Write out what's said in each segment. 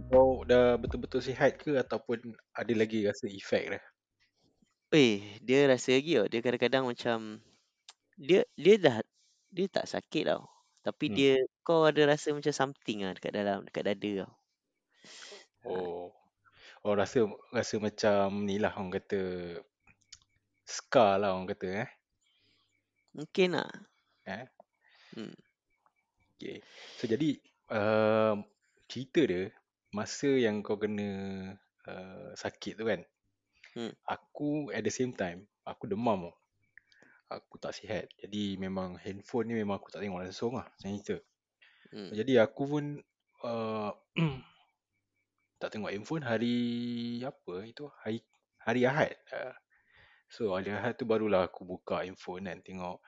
mana? Kau dah betul-betul sihat ke ataupun ada lagi rasa efek dia? Eh, dia rasa lagi tau. Dia kadang-kadang macam dia dia dah dia tak sakit tau. Tapi Hmm. dia kau ada rasa macam something ah dekat dalam dekat dada tau. Ha, Oh. Oh rasa rasa macam ni lah orang kata scar lah orang kata eh. mungkin lah. Eh. Hmm. Okay. So jadi uh, cerita dia masa yang kau kena uh, sakit tu kan. Hmm. Aku at the same time aku demam tau. Aku tak sihat. Jadi memang handphone ni memang aku tak tengok langsung lah macam cerita. Hmm. Jadi aku pun uh, tak tengok handphone hari apa itu hari hari Ahad. Uh, so hari Ahad tu barulah aku buka handphone kan tengok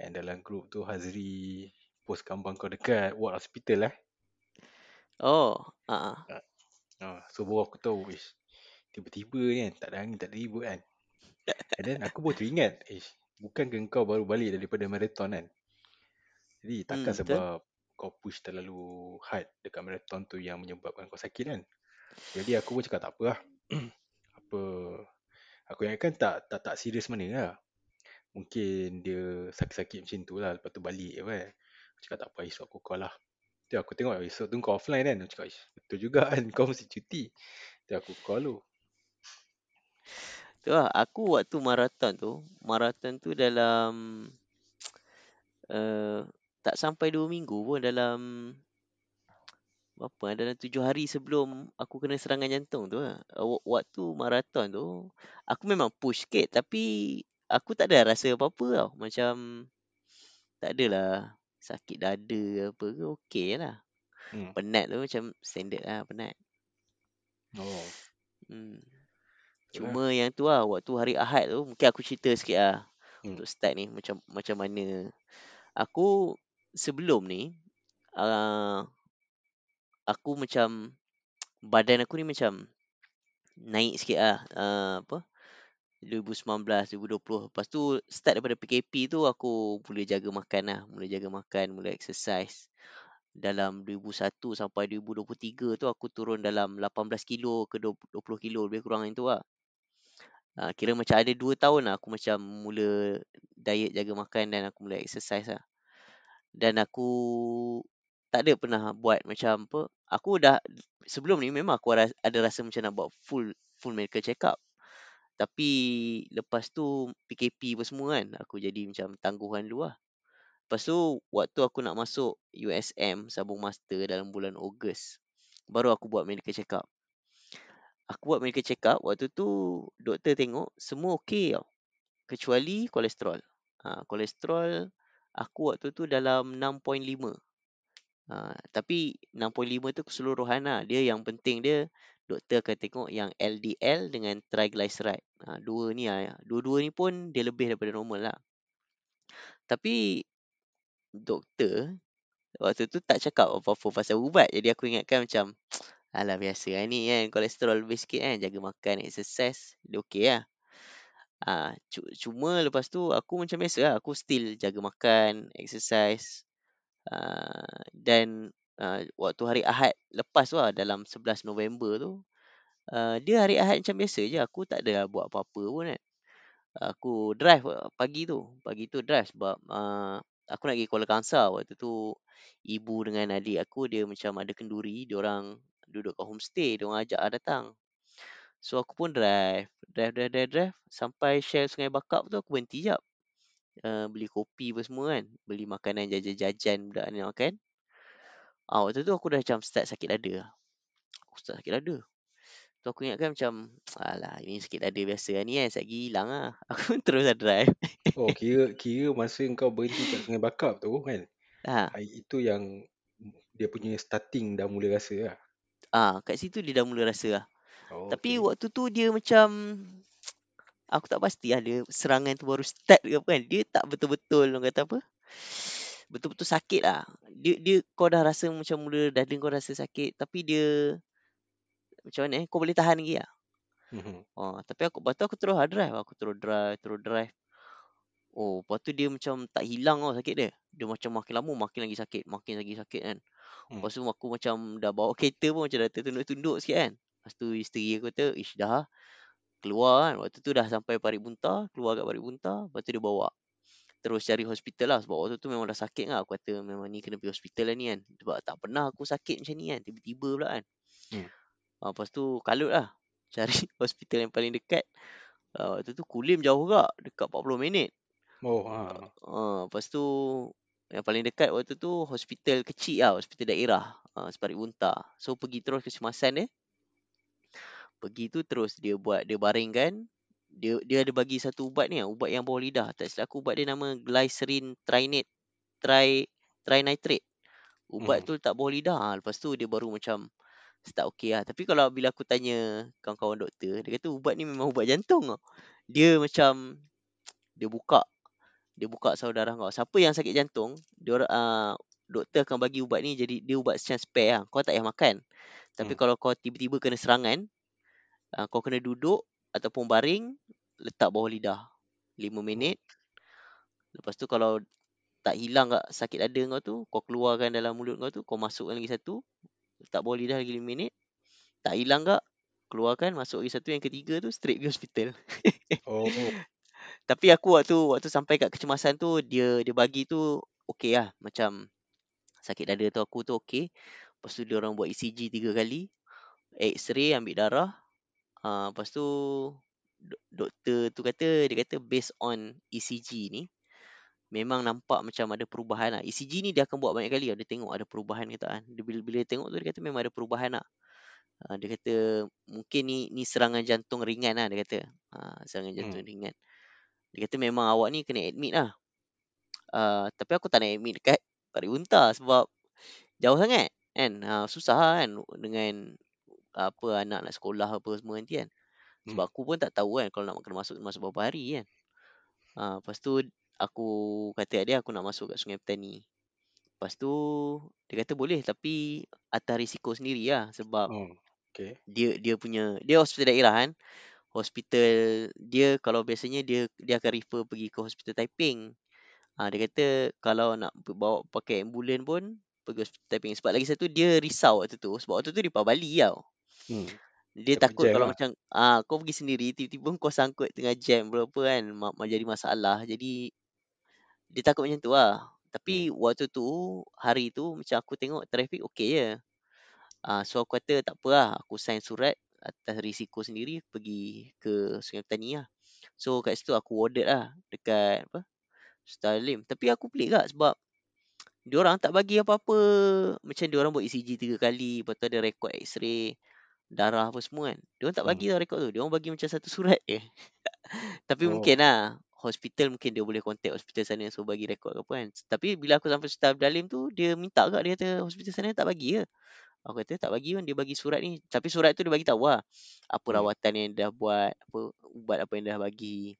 and dalam group tu Hazri post gambar kau dekat ward hospital eh. Oh, ah. Uh. Uh, so baru aku tahu ish, tiba-tiba ni kan tak ada angin tak ada ribut kan. And then aku pun teringat ish, bukan ke kau baru balik daripada marathon kan. Jadi takkan Hmm, betul. sebab kau push terlalu hard dekat marathon tu yang menyebabkan kau sakit kan. Jadi aku pun cakap tak apa lah. apa aku ingatkan tak tak tak serius mana lah. Mungkin dia sakit-sakit macam tu lah lepas tu balik kan. Aku cakap tak apa esok aku call lah. Tu aku tengok esok tu kau offline kan. Aku cakap "Ish, betul juga kan kau mesti cuti. Tu aku call tu. Tu lah, aku waktu maraton tu, maraton tu dalam uh, tak sampai dua minggu pun dalam berapa dalam tujuh hari sebelum aku kena serangan jantung tu lah. Uh, waktu maraton tu, aku memang push sikit tapi aku tak ada rasa apa-apa tau. Macam tak adalah sakit dada apa ke, okey lah. Hmm. Penat tu macam standard lah, penat. Oh. Hmm. Yalah. Cuma yang tu lah, waktu hari Ahad tu, mungkin aku cerita sikit lah. Hmm. Untuk start ni, macam macam mana. Aku sebelum ni, uh, aku macam, badan aku ni macam naik sikit lah. Uh, apa, 2019, 2020. Lepas tu, start daripada PKP tu, aku mula jaga makan lah. Mula jaga makan, mula exercise. Dalam 2001 sampai 2023 tu, aku turun dalam 18 kilo ke 20 kilo. Lebih kurang yang tu lah. Uh, kira macam ada 2 tahun lah aku macam mula diet jaga makan dan aku mula exercise lah. Dan aku tak ada pernah buat macam apa. Aku dah sebelum ni memang aku ada rasa macam nak buat full full medical check up. Tapi lepas tu PKP apa semua kan, aku jadi macam tangguhan dulu lah. Lepas tu waktu aku nak masuk USM Sabung Master dalam bulan Ogos, baru aku buat medical check up. Aku buat medical check up, waktu tu doktor tengok semua okey tau. Kecuali kolesterol. Ha, kolesterol aku waktu tu dalam 6.5. Ha, tapi 6.5 tu keseluruhan lah. Dia yang penting dia doktor akan tengok yang LDL dengan triglyceride. Ha, dua ni lah. Dua-dua ni pun dia lebih daripada normal lah. Tapi doktor waktu tu tak cakap apa-apa pasal ubat. Jadi aku ingatkan macam alah biasa lah ni kan. Kolesterol lebih sikit kan. Jaga makan, exercise. Dia okey lah. Ha, cuma lepas tu aku macam biasa lah. Aku still jaga makan, exercise. Uh, dan uh, waktu hari Ahad lepas lah dalam 11 November tu. Uh, dia hari Ahad macam biasa je. Aku tak ada buat apa-apa pun kan. Aku drive pagi tu. Pagi tu drive sebab uh, aku nak pergi Kuala Kangsar. Waktu tu ibu dengan adik aku dia macam ada kenduri. Dia orang duduk kat homestay. Dia orang ajak datang. So aku pun drive. Drive, drive, drive, drive. Sampai Shell Sungai Bakap tu aku berhenti jap. Uh, beli kopi apa semua kan. Beli makanan jajan-jajan budak ni makan. Ah, waktu tu aku dah macam start sakit dada. Aku start sakit dada. Tu aku ingatkan macam, alah ini sakit dada biasa lah ni kan. Sekejap hilang lah. Aku terus lah drive. Oh, kira kira masa kau berhenti kat Sungai Bakap tu kan. Ha. Itu yang dia punya starting dah mula rasa lah. Ah, kat situ dia dah mula rasa lah. Oh, Tapi okay. waktu tu dia macam aku tak pasti lah dia serangan tu baru start ke apa kan. Dia tak betul-betul orang kata apa. Betul-betul sakit lah. Dia, dia kau dah rasa macam mula dada kau rasa sakit. Tapi dia macam mana eh. Kau boleh tahan lagi lah. Mhm. Oh, tapi aku lepas tu aku terus drive. Aku terus drive, terus drive. Oh, lepas tu dia macam tak hilang tau sakit dia. Dia macam makin lama makin lagi sakit. Makin lagi sakit kan. Hmm. Lepas tu aku macam dah bawa kereta pun macam dah tertunduk-tunduk sikit kan. Lepas tu isteri aku kata, ish dah keluar kan. Waktu tu dah sampai Parit Bunta, keluar kat Parit Bunta. Lepas tu dia bawa. Terus cari hospital lah. Sebab waktu tu memang dah sakit kan. Aku kata memang ni kena pergi hospital lah ni kan. Sebab tak pernah aku sakit macam ni kan. Tiba-tiba pula kan. Hmm. Ha, lepas tu kalut lah. Cari hospital yang paling dekat. Ha, waktu tu Kulim jauh juga. Dekat 40 minit. Oh, ha. Ha, lepas tu yang paling dekat waktu tu hospital kecil lah. Hospital daerah. Ha, Separit Bunta. So pergi terus ke Semasan dia. Pergi tu terus dia buat, dia baringkan. Dia dia ada bagi satu ubat ni, ubat yang bawah lidah. Tak silap aku ubat dia nama glycerin trinate, tri, trinitrate. Ubat Hmm. tu letak bawah lidah. Lepas tu dia baru macam start okey lah. Tapi kalau bila aku tanya kawan-kawan doktor, dia kata ubat ni memang ubat jantung tau. Dia macam, dia buka, dia buka saudara kau. Siapa yang sakit jantung, dia uh, doktor akan bagi ubat ni jadi dia ubat macam spare lah. Kau tak payah makan. Tapi Hmm. kalau kau tiba-tiba kena serangan, uh, kau kena duduk ataupun baring, letak bawah lidah. 5 minit. Lepas tu kalau tak hilang kat sakit dada kau tu, kau keluarkan dalam mulut kau tu, kau masukkan lagi satu, letak bawah lidah lagi 5 minit. Tak hilang kak, keluarkan, masuk lagi satu, yang ketiga tu straight pergi hospital. Oh. Tapi aku waktu waktu sampai kat kecemasan tu, dia dia bagi tu okey lah. Macam sakit dada tu aku tu okey. Lepas tu dia orang buat ECG tiga kali. X-ray ambil darah. Uh, lepas tu dok- doktor tu kata dia kata based on ECG ni memang nampak macam ada perubahan lah. ECG ni dia akan buat banyak kali lah. Dia tengok ada perubahan ke tak kan. Dia bila, bila dia tengok tu dia kata memang ada perubahan lah. Uh, dia kata mungkin ni ni serangan jantung ringan lah dia kata. Uh, serangan jantung Hmm. ringan. Dia kata memang awak ni kena admit lah. Uh, tapi aku tak nak admit dekat Parit Unta sebab jauh sangat kan. Uh, susah lah kan dengan apa anak nak sekolah apa semua nanti kan. Sebab Hmm. aku pun tak tahu kan kalau nak kena masuk masuk berapa hari kan. Uh, lepas tu aku kata kat dia aku nak masuk kat Sungai Petani. Lepas tu dia kata boleh tapi atas risiko sendiri lah sebab Oh. Okay. dia dia punya dia hospital daerah kan. Hospital dia kalau biasanya dia dia akan refer pergi ke hospital Taiping. Ha, dia kata kalau nak bawa pakai ambulan pun pergi hospital Taiping. Sebab lagi satu dia risau waktu tu. Sebab waktu tu dia Bali tau. Hmm. Dia Takut takut jam kalau lah. macam ah kau pergi sendiri tiba-tiba kau sangkut tengah jam berapa kan ma- ma- jadi masalah. Jadi dia takut macam tu lah. Tapi waktu tu hari tu macam aku tengok trafik okey je. Ah so aku kata tak apa lah aku sign surat atas risiko sendiri pergi ke Sungai Petani lah. So kat situ aku warded lah dekat apa Sultan Alim. Tapi aku pelik tak sebab diorang tak bagi apa-apa. Macam diorang buat ECG tiga kali, lepas tu ada rekod X-ray, darah apa semua kan. Diorang tak Hmm. bagi tau rekod tu. Diorang bagi macam satu surat je. Tapi Oh. mungkin lah hospital mungkin dia boleh contact hospital sana so bagi rekod ke apa kan. Tapi bila aku sampai Sultan Abdul Alim tu dia minta kat dia kata hospital sana tak bagi ke. Aku kata tak bagi kan dia bagi surat ni. Tapi surat tu dia bagi tahu lah apa Hmm. rawatan yang dah buat, apa ubat apa yang dah bagi.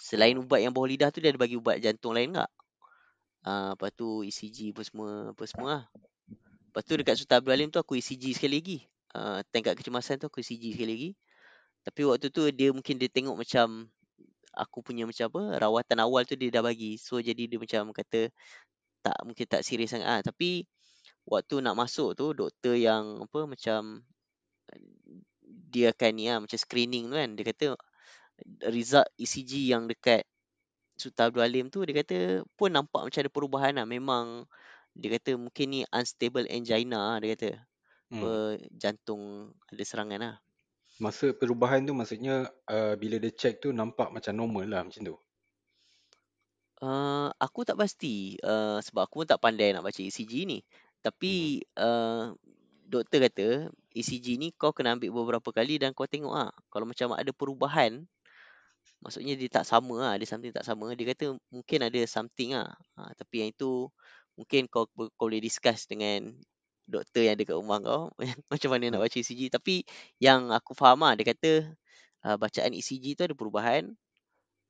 Selain ubat yang bawah lidah tu dia ada bagi ubat jantung lain tak? Ah, lepas tu ECG apa semua apa semua lah. Lepas tu dekat Sultan Abdul Alim tu aku ECG sekali lagi. Uh, tingkat kecemasan tu aku ECG sekali lagi. Tapi waktu tu dia mungkin dia tengok macam aku punya macam apa rawatan awal tu dia dah bagi. So jadi dia macam kata tak mungkin tak serius sangat ah. Tapi waktu nak masuk tu doktor yang apa macam dia akan ni lah macam screening tu kan. Dia kata result ECG yang dekat Sultan Abdul Alim tu dia kata pun nampak macam ada perubahan lah. Memang dia kata mungkin ni unstable angina lah dia kata. Apa Hmm. jantung ada serangan lah. Masa perubahan tu maksudnya uh, bila dia check tu nampak macam normal lah macam tu. Uh, aku tak pasti uh, sebab aku pun tak pandai nak baca ECG ni. Tapi uh, doktor kata ECG ni kau kena ambil beberapa kali dan kau tengok ah kalau macam ada perubahan maksudnya dia tak sama lah, ada something tak sama. Dia kata mungkin ada something ah. Ha, tapi yang itu mungkin kau kau boleh discuss dengan doktor yang ada kat rumah kau macam mana nak Hmm. baca ECG. Tapi yang aku faham ah dia kata uh, bacaan ECG tu ada perubahan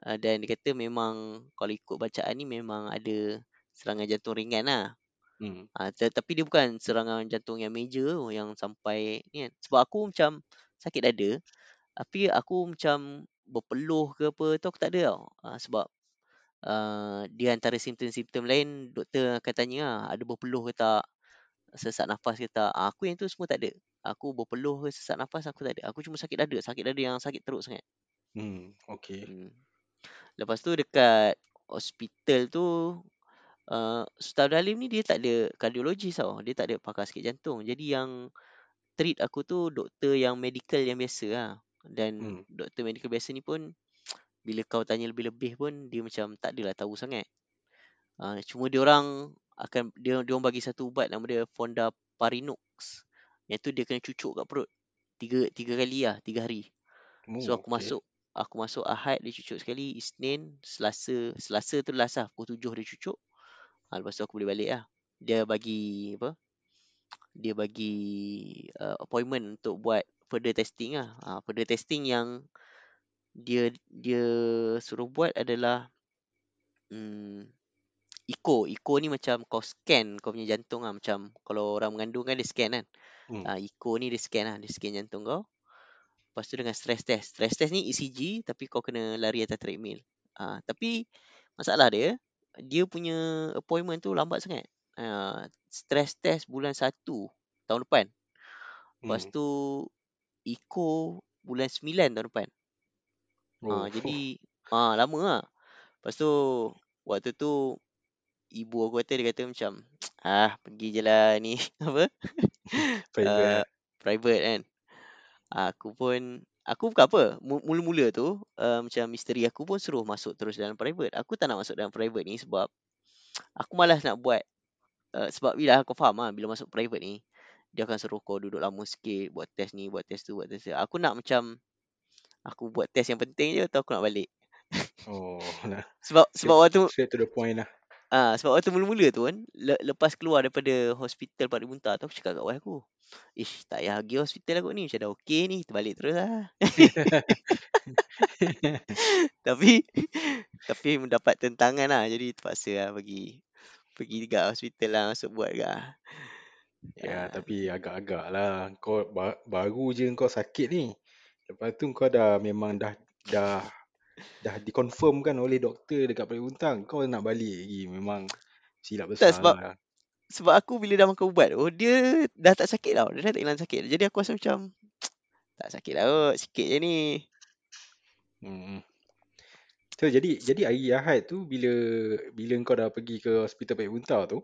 uh, dan dia kata memang kalau ikut bacaan ni memang ada serangan jantung ringan lah. Hmm. Ha, tetapi dia bukan serangan jantung yang major yang sampai ni kan. Sebab aku macam sakit dada. Tapi aku macam berpeluh ke apa tu aku tak ada tau. Ha, sebab uh, dia antara simptom-simptom lain doktor akan tanya lah, ada berpeluh ke tak. Sesak nafas ke tak. Ah, Aku yang tu semua tak ada. Aku berpeluh ke sesak nafas aku tak ada. Aku cuma sakit dada. Sakit dada yang sakit teruk sangat. Hmm, okey. Hmm. Lepas tu dekat hospital tu uh, Ustaz Abdul Halim ni dia tak ada kardiologis tau. Dia tak ada pakar sakit jantung. Jadi yang treat aku tu doktor yang medical yang biasa lah. Dan Hmm. doktor medical biasa ni pun bila kau tanya lebih-lebih pun dia macam tak adalah tahu sangat. Uh, cuma dia orang akan dia dia orang bagi satu ubat nama dia Fondaparinux. Yang tu dia kena cucuk kat perut. Tiga tiga kali lah, tiga hari. Oh, So aku okey. masuk aku masuk Ahad dia cucuk sekali, Isnin, Selasa, Selasa tu last lah, pukul tujuh dia cucuk. Ha, lepas tu aku boleh balik lah. Dia bagi apa? Dia bagi uh, appointment untuk buat further testing lah. Ha, further testing yang dia dia suruh buat adalah hmm, echo. Echo ni macam kau scan kau punya jantung lah. Macam kalau orang mengandung kan dia scan kan. Hmm. Ha, echo ni dia scan lah. Dia scan jantung kau. Lepas tu dengan stress test. Stress test ni ECG tapi kau kena lari atas treadmill. Ha, tapi masalah dia, dia punya appointment tu lambat sangat. Ha, stress test bulan 1 tahun depan. Lepas Hmm. tu echo bulan 9 tahun depan. Oh, Ha, jadi ha, lama lah. Lepas tu waktu tu ibu aku kata dia kata macam ah pergi je lah ni apa private uh, private kan. Aku pun aku bukan apa mu- mula-mula tu uh, macam misteri aku pun suruh masuk terus dalam private. Aku tak nak masuk dalam private ni sebab aku malas nak buat uh, sebab bila aku faham lah bila masuk private ni dia akan suruh kau duduk lama sikit buat test ni buat test tu buat test tu. Aku nak macam aku buat test yang penting je atau aku nak balik. Oh, nah. Sebab sebab Straight, waktu straight to the point lah. Ah, sebab waktu mula-mula tu kan, le- lepas keluar daripada hospital Pak Muntar tu, aku cakap kat wife aku, Ish, tak payah pergi hospital aku ni, macam dah okey ni, kita balik terus lah. tapi, tapi mendapat tentangan lah, jadi terpaksa lah pergi, pergi dekat hospital lah, masuk buat dekat lah. Ya, Ah, tapi agak-agak lah. Kau ba- baru je kau sakit ni. Lepas tu kau dah memang dah dah dah dikonfirmkan oleh doktor dekat Pelik Untang. Kau nak balik lagi. Memang silap Tak, besar sebab lah. sebab aku bila dah makan ubat tu, dia dah tak sakit tau. Dia dah tak hilang sakit. Jadi aku rasa macam, tak sakit lah kot, sikit je ni. Hmm. So, jadi jadi hari Ahad tu bila bila kau dah pergi ke hospital Pelik Untang tu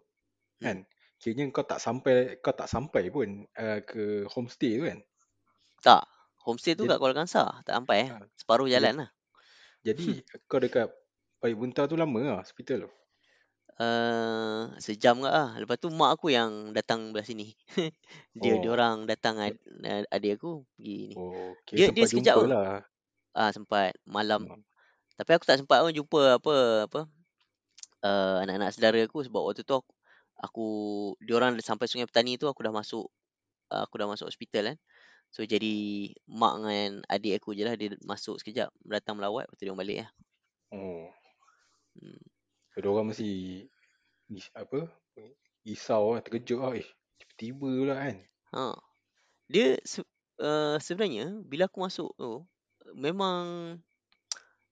Hmm. kan kiranya kau tak sampai kau tak sampai pun uh, ke homestay tu kan Tak, homestay tu Jadi- kat Kuala Kangsar. Tak sampai eh. Ah, Separuh jadi- jalan lah. Jadi kau dekat Pelik Untang tu lama lah hospital tu Uh, sejam ke lah. Lepas tu mak aku yang datang belah sini. dia dia Oh. orang datang ad, ad- adik aku pergi ni. Oh, Dia- kira dia sempat sekejap pun. lah. Ah sempat malam. Hmm. Tapi aku tak sempat pun jumpa apa apa uh, anak-anak saudara aku sebab waktu tu aku, aku dia orang sampai Sungai Petani tu aku dah masuk uh, aku dah masuk hospital kan. So jadi mak dengan adik aku je lah dia masuk sekejap datang melawat lepas tu dia balik lah. Oh. Hmm. So, diorang mesti apa risau lah, terkejut lah. Eh, tiba-tiba pula kan. Ha. Dia se- uh, sebenarnya bila aku masuk tu memang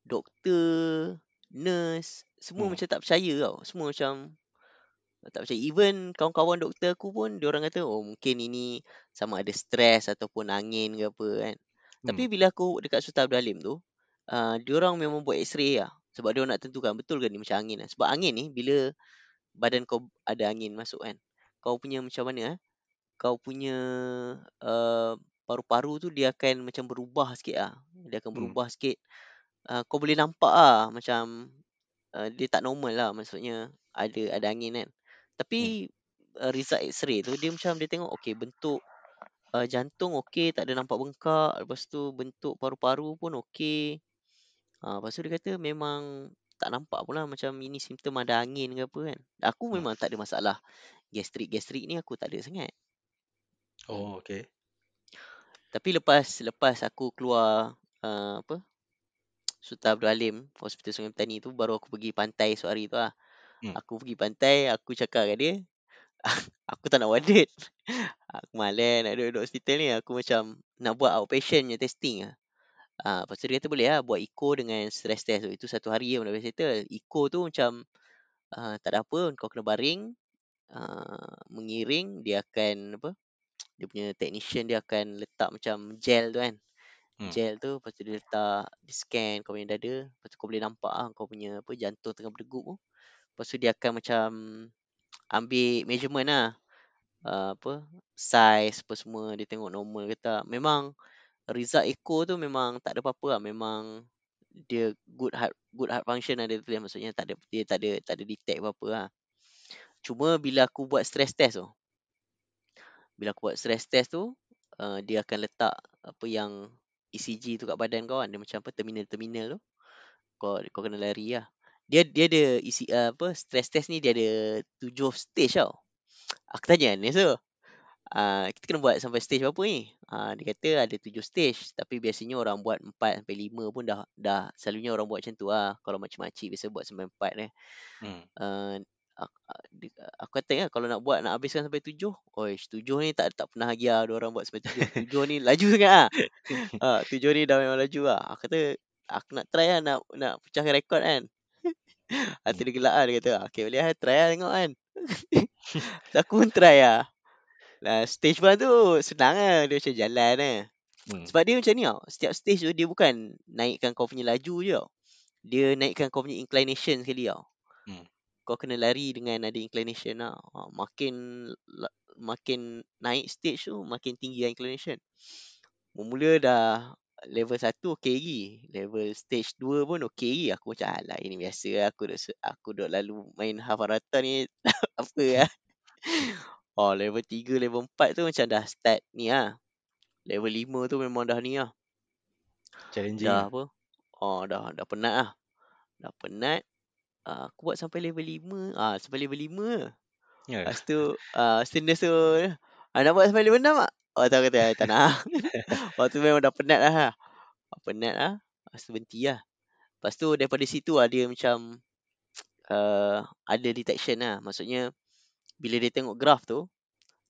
doktor, nurse semua Hmm. macam tak percaya tau. Semua macam tak percaya. Even kawan-kawan doktor aku pun dia orang kata oh mungkin ini sama ada stres ataupun angin ke apa kan. Tapi Hmm. bila aku dekat Sultan Abdul Halim tu uh, dia orang memang buat x-ray lah. Sebab dia nak tentukan betul ke ni macam angin lah. Sebab angin ni bila badan kau ada angin masuk kan. Kau punya macam mana eh? Kau punya uh, paru-paru tu dia akan macam berubah sikit lah. Dia akan Hmm. berubah sikit. Uh, kau boleh nampak lah macam uh, dia tak normal lah maksudnya ada ada angin kan. Tapi uh, result x-ray tu dia macam dia tengok okey bentuk uh, jantung okey tak ada nampak bengkak. Lepas tu bentuk paru-paru pun okey. Ha, lepas tu dia kata memang tak nampak pula macam ini simptom ada angin ke apa kan. Aku Hmm. memang tak ada masalah. Gastrik-gastrik ni aku tak ada sangat. Oh, okay. Tapi lepas lepas aku keluar uh, apa Sultan Abdul Halim Hospital Sungai Petani tu baru aku pergi pantai esok hari tu lah. Hmm. Aku pergi pantai, aku cakap kat dia, aku tak nak warded. aku malas nak duduk hospital ni. Aku macam nak buat outpatient punya testing lah. Ah, lepas tu dia kata boleh lah buat echo dengan stress test tu. Itu satu hari je boleh settle. Echo tu macam uh, tak ada apa, kau kena baring. uh, mengiring dia akan apa dia punya technician dia akan letak macam gel tu kan Hmm. gel tu lepas tu dia letak dia scan kau punya dada lepas tu kau boleh nampak ah kau punya apa jantung tengah berdegup tu lepas tu dia akan macam ambil measurement lah. Uh, apa size apa semua dia tengok normal ke tak. Memang result echo tu memang tak ada apa-apa lah. Memang dia good heart good heart function ada tu dia maksudnya tak ada dia tak ada tak ada detect apa-apa lah. Cuma bila aku buat stress test tu bila aku buat stress test tu uh, dia akan letak apa yang ECG tu kat badan kau kan. Dia macam apa terminal-terminal tu. Kau kau kena lari lah dia dia ada isi uh, apa stress test ni dia ada tujuh stage tau. Aku tanya ni so uh, kita kena buat sampai stage berapa ni? Uh, dia kata ada tujuh stage tapi biasanya orang buat empat sampai lima pun dah dah selalunya orang buat macam tu lah kalau macam-macam biasa buat sampai empat eh Hmm. uh, aku, kata kan kalau nak buat nak habiskan sampai tujuh oi tujuh ni tak tak pernah lagi lah ada orang buat sampai tujuh. Tujuh ni laju sangat ah. Uh, tujuh ni dah memang laju lah aku kata aku nak try lah nak nak pecahkan rekod kan Hati Hmm. dia gelak lah dia kata okay boleh lah try lah tengok kan So, aku pun try lah Nah, stage one tu senang lah dia macam jalan lah Hmm. sebab dia macam ni tau setiap stage tu dia bukan naikkan kau punya laju je tau dia naikkan kau punya inclination sekali tau Hmm. kau kena lari dengan ada inclination lah. Makin makin naik stage tu makin tinggi lah inclination. Mula-mula dah level 1 okey lagi. Level stage 2 pun okey lagi. Aku macam alah ini biasa lah. Aku se- aku dah lalu main Hafharata ni apa lah. Oh level 3 level 4 tu macam dah start ni lah. Level 5 tu memang dah ni lah. Challenging Dah apa? Oh dah dah penat lah. Dah penat. Uh, aku buat sampai level 5. Ah sampai level 5 je. Ya. Lepas tu uh, Standard tu ah, Nak buat sampai level 6 tak? Oh tak kata tak nak. Waktu tu memang dah penat lah ha. Penat lah. Lepas tu berhenti lah. Lepas tu daripada situ lah dia macam uh, Ada detection lah. Maksudnya Bila dia tengok graf tu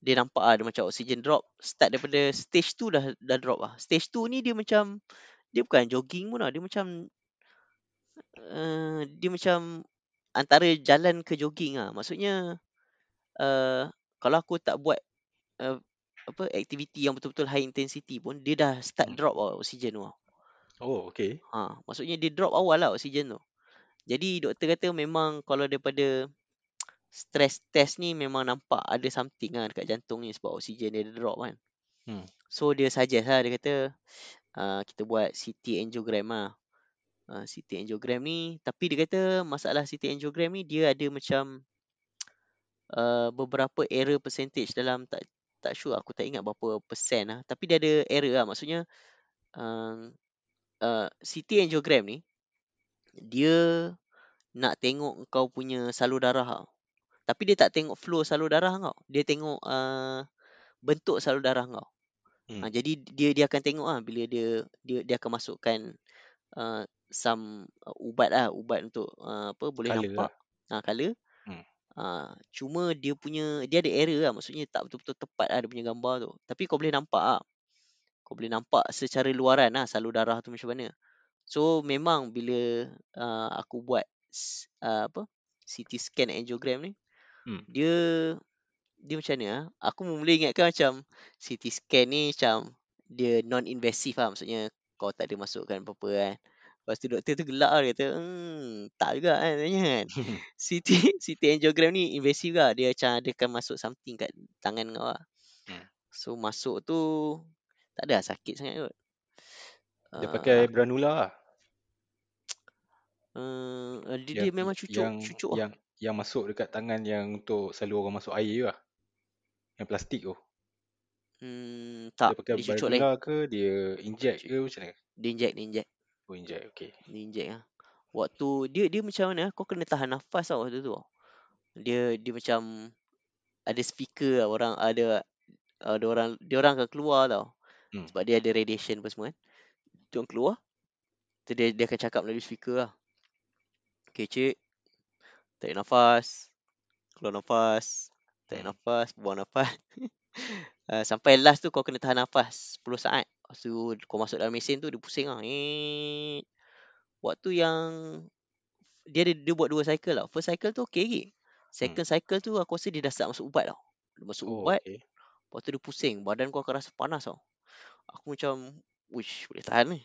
Dia nampak lah dia macam oxygen drop. Start daripada stage 2 dah dah drop lah. Stage 2 ni dia macam Dia bukan jogging pun lah. Dia macam uh, Dia macam Antara jalan ke jogging lah. Maksudnya uh, Kalau aku tak buat uh, apa aktiviti yang betul-betul high intensity pun dia dah start Hmm. drop oksigen tu. Oh, okay. Ha, maksudnya dia drop awal lah oksigen tu. Jadi doktor kata memang kalau daripada stress test ni memang nampak ada something lah dekat jantung ni sebab oksigen dia drop kan. Hmm. So dia suggest lah dia kata uh, kita buat CT angiogram lah. Uh, CT angiogram ni tapi dia kata masalah CT angiogram ni dia ada macam uh, beberapa error percentage dalam tak tak sure aku tak ingat berapa persen lah tapi dia ada error lah maksudnya uh, uh, CT angiogram ni dia nak tengok kau punya salur darah tau. Tapi dia tak tengok flow salur darah kau. Dia tengok uh, bentuk salur darah kau. Hmm. Ha, jadi dia dia akan tengok ah bila dia dia dia akan masukkan uh, some uh, ubat lah, ubat untuk uh, apa boleh Colour nampak. Ha, color. Ha, cuma dia punya dia ada error lah maksudnya tak betul-betul tepat lah dia punya gambar tu. Tapi kau boleh nampak ah. Kau boleh nampak secara luaran lah salur darah tu macam mana. So memang bila uh, aku buat uh, apa CT scan angiogram ni Hmm. dia dia macam ni ah. Aku mula ingatkan macam CT scan ni macam dia non invasive lah maksudnya kau tak ada masukkan apa-apa kan. Lepas tu doktor tu gelak lah dia kata hmm, tak juga kan tanya kan. CT CT angiogram ni invasive lah dia macam dia akan masuk something kat tangan kau lah. Hmm. So masuk tu tak ada lah sakit sangat kot. Dia Ah, pakai granula lah. Uh, dia, Yang, dia memang cucuk yang, cucuk lah. yang, yang masuk dekat tangan yang untuk selalu orang masuk air lah. Yang plastik tu. Hmm, Dia tak, pakai dia cucuk lain. granula ke dia inject ke macam mana? Dia inject, dia inject, Oh inject, okay. dia inject lah. Waktu dia dia macam mana? Kau kena tahan nafas tau waktu tu. Dia dia macam ada speaker lah, orang ada ada orang dia orang akan keluar tau. Hmm. Sebab dia ada radiation apa semua kan. Dia orang keluar. Tu dia dia akan cakap melalui speaker lah. Okay cik. Tarik nafas. Keluar nafas. Tarik Hmm. nafas, buang nafas. uh, sampai last tu kau kena tahan nafas 10 saat. Lepas tu kau masuk dalam mesin tu dia pusing lah. Eh. Waktu yang dia ada dia buat dua cycle lah. First cycle tu okey lagi. Second cycle tu aku rasa dia dah start masuk ubat tau. Dia masuk Oh, ubat, okay. lepas tu dia pusing. Badan kau akan rasa panas tau. Aku macam, wish boleh tahan ni.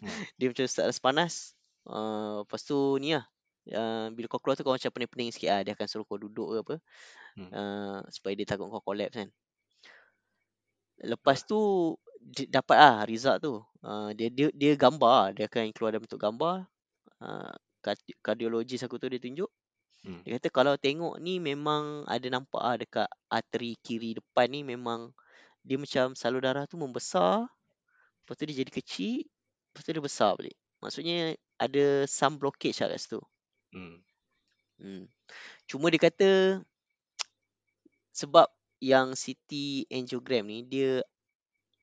Hmm. dia macam start rasa panas. Uh, lepas tu ni lah. Uh, bila kau keluar tu kau macam pening-pening sikit lah. Dia akan suruh kau duduk ke apa. Hmm. Uh, supaya dia takut kau collapse kan. Ah. Lepas tu di, dapat lah result tu. Uh, dia dia dia gambar, dia akan keluar dalam bentuk gambar. Uh, kardi- kardiologis aku tu dia tunjuk. Hmm. Dia kata kalau tengok ni memang ada nampak ah dekat arteri kiri depan ni memang dia macam salur darah tu membesar. Lepas tu dia jadi kecil. Lepas tu dia besar balik. Maksudnya ada some blockage lah kat situ. Hmm. Hmm. Cuma dia kata sebab yang CT angiogram ni dia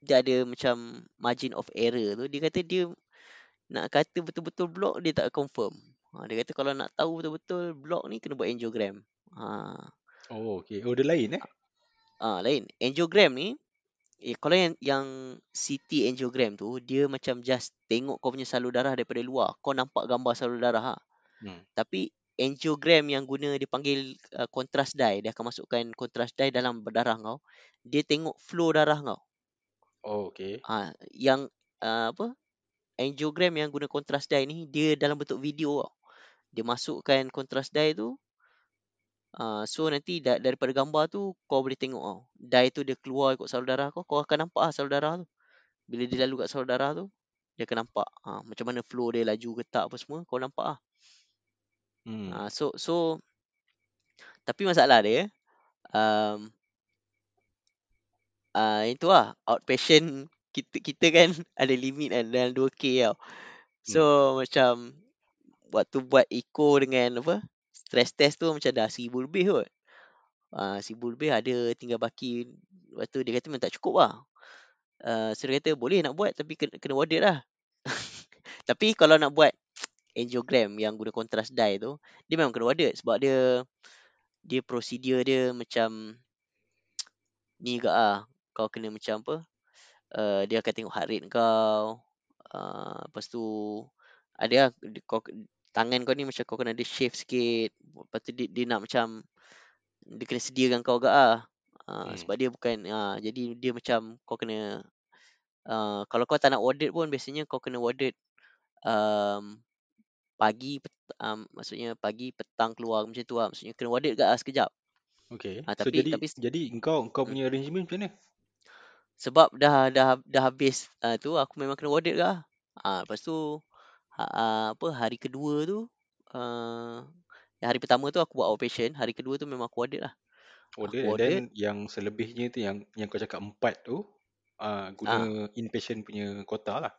dia ada macam margin of error tu. Dia kata dia nak kata betul-betul block dia tak confirm. Ha, dia kata kalau nak tahu betul-betul block ni kena buat angiogram. Ha, Oh, okay. Oh, dia lain eh? ha lain. Angiogram ni eh, kalau yang yang CT angiogram tu dia macam just tengok kau punya salur darah daripada luar. Kau nampak gambar salur darah ha. Hmm. Tapi angiogram yang guna dia panggil uh, contrast dye, dia akan masukkan contrast dye dalam darah kau. Dia tengok flow darah kau. Oh, okay. Ha, yang uh, apa? Angiogram yang guna contrast dye ni dia dalam bentuk video tau. Dia masukkan contrast dye tu. Uh, so nanti da- daripada gambar tu kau boleh tengok tau. Dye tu dia keluar ikut salur darah kau, kau akan nampak lah salur darah tu. Bila dia lalu kat salur darah tu, dia akan nampak ha, macam mana flow dia laju ke tak apa semua, kau nampak lah. Hmm. Ha, so so tapi masalah dia um, uh, itu lah outpatient kita kita kan ada limit kan dalam 2k tau. So hmm. macam waktu buat echo dengan apa stress test tu macam dah seribu lebih kot. Uh, seribu lebih ada tinggal baki. Lepas tu dia kata memang tak cukup lah. Uh, so dia kata boleh nak buat tapi kena, kena audit lah. tapi kalau nak buat angiogram yang guna contrast dye tu, dia memang kena audit sebab dia dia prosedur dia macam ni ke ah. Kau kena macam apa? Uh, dia akan tengok heart rate kau. Uh, lepas tu ada lah, kau tangan kau ni macam kau kena ada shave sikit. Lepas tu dia, dia nak macam dia kena sediakan kau agak ah. Uh, hmm. sebab dia bukan uh, jadi dia macam kau kena uh, kalau kau tak nak audit pun biasanya kau kena audit um, pagi pet, um, maksudnya pagi petang keluar macam tu lah. Maksudnya kena audit agak lah sekejap. Okay. Uh, so tapi, jadi tapi, jadi engkau engkau hmm. punya arrangement macam mana? Sebab dah dah dah habis uh, tu aku memang kena audit lah. Ah uh, lepas tu uh, apa hari kedua tu uh, hari pertama tu aku buat outpatient, hari kedua tu memang aku audit lah. Audit and then yang selebihnya tu yang yang kau cakap empat tu uh, guna uh, inpatient punya kota lah.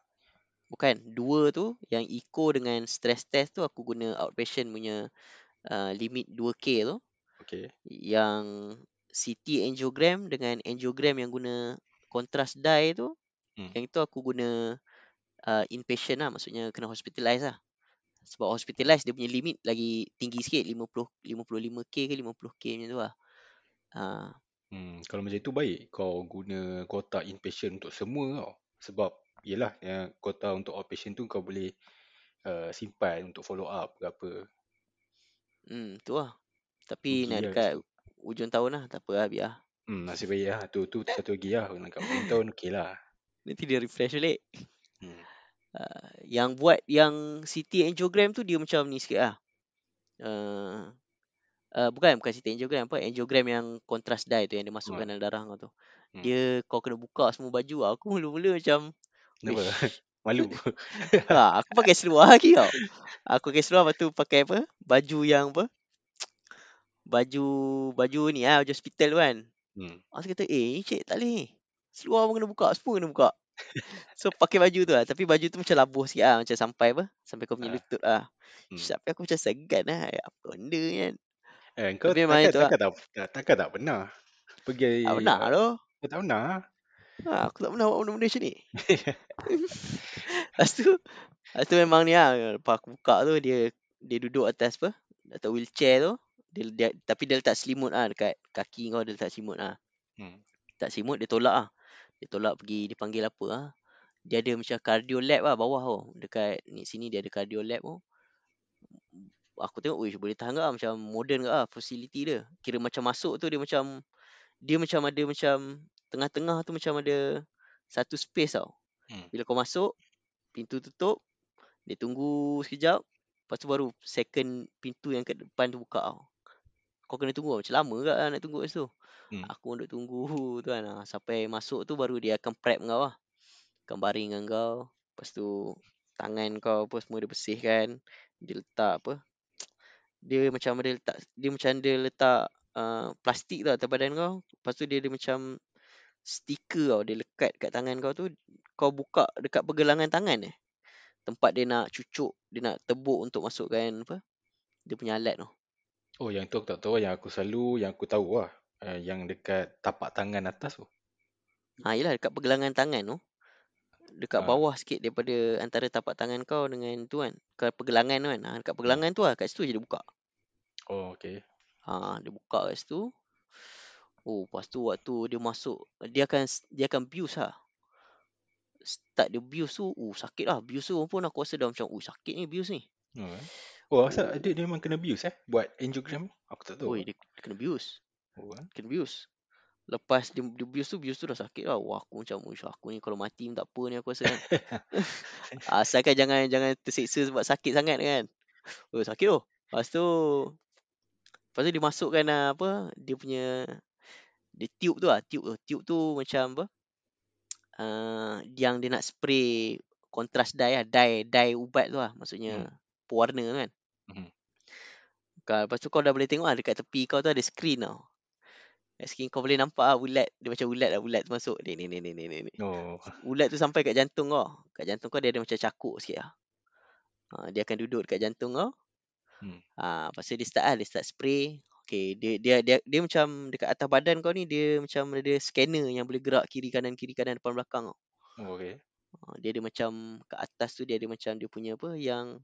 Bukan, dua tu yang eco dengan stress test tu aku guna outpatient punya uh, limit 2K tu. Okay. Yang CT angiogram dengan angiogram yang guna contrast dye tu hmm. yang itu aku guna uh, inpatient lah. Maksudnya kena hospitalize lah. Sebab hospitalize dia punya limit lagi tinggi sikit. 50 55k ke 50k macam tu lah. Uh. hmm, kalau macam itu baik. Kau guna kota inpatient untuk semua tau. Sebab yelah yang kota untuk outpatient tu kau boleh uh, simpan untuk follow up ke apa. Hmm tu lah. Tapi Rugi nak dekat lah. ujung tahun lah tak apa lah biar Hmm, nasib baik lah. Tu, tu satu lagi lah. Kat hujung tahun, okey lah. Nanti dia refresh balik. Hmm. Uh, yang buat yang CT angiogram tu dia macam ni sikit lah. Uh, uh, bukan, bukan CT angiogram. Apa? Angiogram yang contrast dye tu yang dia masukkan hmm. dalam darah kau tu. Hmm. Dia kau kena buka semua baju lah. Aku mula-mula macam... Kenapa? Malu? ha, aku pakai seluar lagi tau. Aku pakai seluar lepas tu pakai apa? Baju yang apa? Baju baju ni lah, baju hospital tu kan. Hmm. Aku kata, eh cik tak boleh. Seluar pun kena buka, semua kena buka. so pakai baju tu lah. Tapi baju tu macam labuh sikit lah. Macam sampai apa? Sampai kau punya uh. lutut lah. Hmm. Tapi aku macam segan lah. Apa benda kan. Eh, kau takkan, takkan, lah. tak, tak, takkan tak pernah pergi. Tak pernah tu. Kau tak pernah. Ha, aku tak pernah buat benda-benda macam ni. lepas tu, lepas tu memang ni lah. Lepas aku buka tu, dia dia duduk atas apa? Atas wheelchair tu dia, dia tapi dia letak selimut ah dekat kaki kau dia letak selimut ah. Hmm. Tak selimut dia tolak ah. Dia tolak pergi dipanggil apa ah. Dia ada macam cardio lab ah bawah tu. Dekat ni sini dia ada cardio lab tu. aku tengok wish boleh tahan ke ah, macam modern ke ah facility dia. Kira macam masuk tu dia macam dia macam ada macam tengah-tengah tu macam ada satu space tau. Hmm. Bila kau masuk, pintu tutup, dia tunggu sekejap, lepas tu baru second pintu yang kat depan tu buka tau. Kau kena tunggu macam lama ke lah nak tunggu kat situ. Hmm. Aku duduk tunggu tu kan. ah, Sampai masuk tu baru dia akan prep kau lah. Akan baring dengan kau. Lepas tu tangan kau apa semua dia bersihkan. Dia letak apa. Dia macam ada letak, dia macam dia letak uh, plastik tau atas badan kau. Lepas tu dia ada macam stiker tau. Dia lekat kat tangan kau tu. Kau buka dekat pergelangan tangan eh. Tempat dia nak cucuk, dia nak tebuk untuk masukkan apa. Dia punya alat tu. Oh yang tu aku tak tahu yang aku selalu yang aku tahu lah uh, yang dekat tapak tangan atas tu. Ha, yelah dekat pergelangan tangan tu. Dekat Ah. bawah sikit daripada antara tapak tangan kau dengan tu kan. Ke pergelangan tu kan. Ha, dekat pergelangan tu lah. Kat situ je dia buka. Oh okey. Ha, dia buka kat situ. Oh, lepas tu waktu dia masuk, dia akan dia akan bius lah. Start dia bius tu, oh sakit lah. Bius tu pun aku rasa dah macam, oh sakit ni bius ni. Eh. Oh asal dia, dia memang kena abuse eh buat angiogram ni? Aku tak tahu. Oi, dia, dia kena bius. Oh, eh. Kena bius. Lepas dia, dia bius tu, bius tu dah sakit lah. Wah, aku macam, uish, aku ni kalau mati pun tak apa ni aku rasa kan. Asalkan jangan jangan tersiksa sebab sakit sangat kan. Oh, sakit tu. Lepas tu, lepas tu dia masukkan ah, apa, dia punya, dia tube tu lah, tube tu. Tube tu macam apa, uh, yang dia nak spray kontras dye lah, dye, dye ubat tu lah. Maksudnya, Hmm. pewarna kan. Mhm. Kau, lepas tu kau dah boleh tengok lah, dekat tepi kau tu ada screen tau. Kat screen kau boleh nampak lah bulat, dia macam bulat lah, bulat tu masuk. Ni, ni, ni, ni, ni, ni. ni. Oh. Ulat tu sampai kat jantung kau. Kat jantung kau dia ada macam cakuk sikit lah. Ha, dia akan duduk dekat jantung kau. Hmm. Ha, lepas tu dia start lah, dia start spray. Okay, dia, dia, dia, dia macam dekat atas badan kau ni, dia macam ada scanner yang boleh gerak kiri kanan, kiri kanan, depan belakang tau. Oh, okey. Ha, dia ada macam, kat atas tu dia ada macam dia punya apa, yang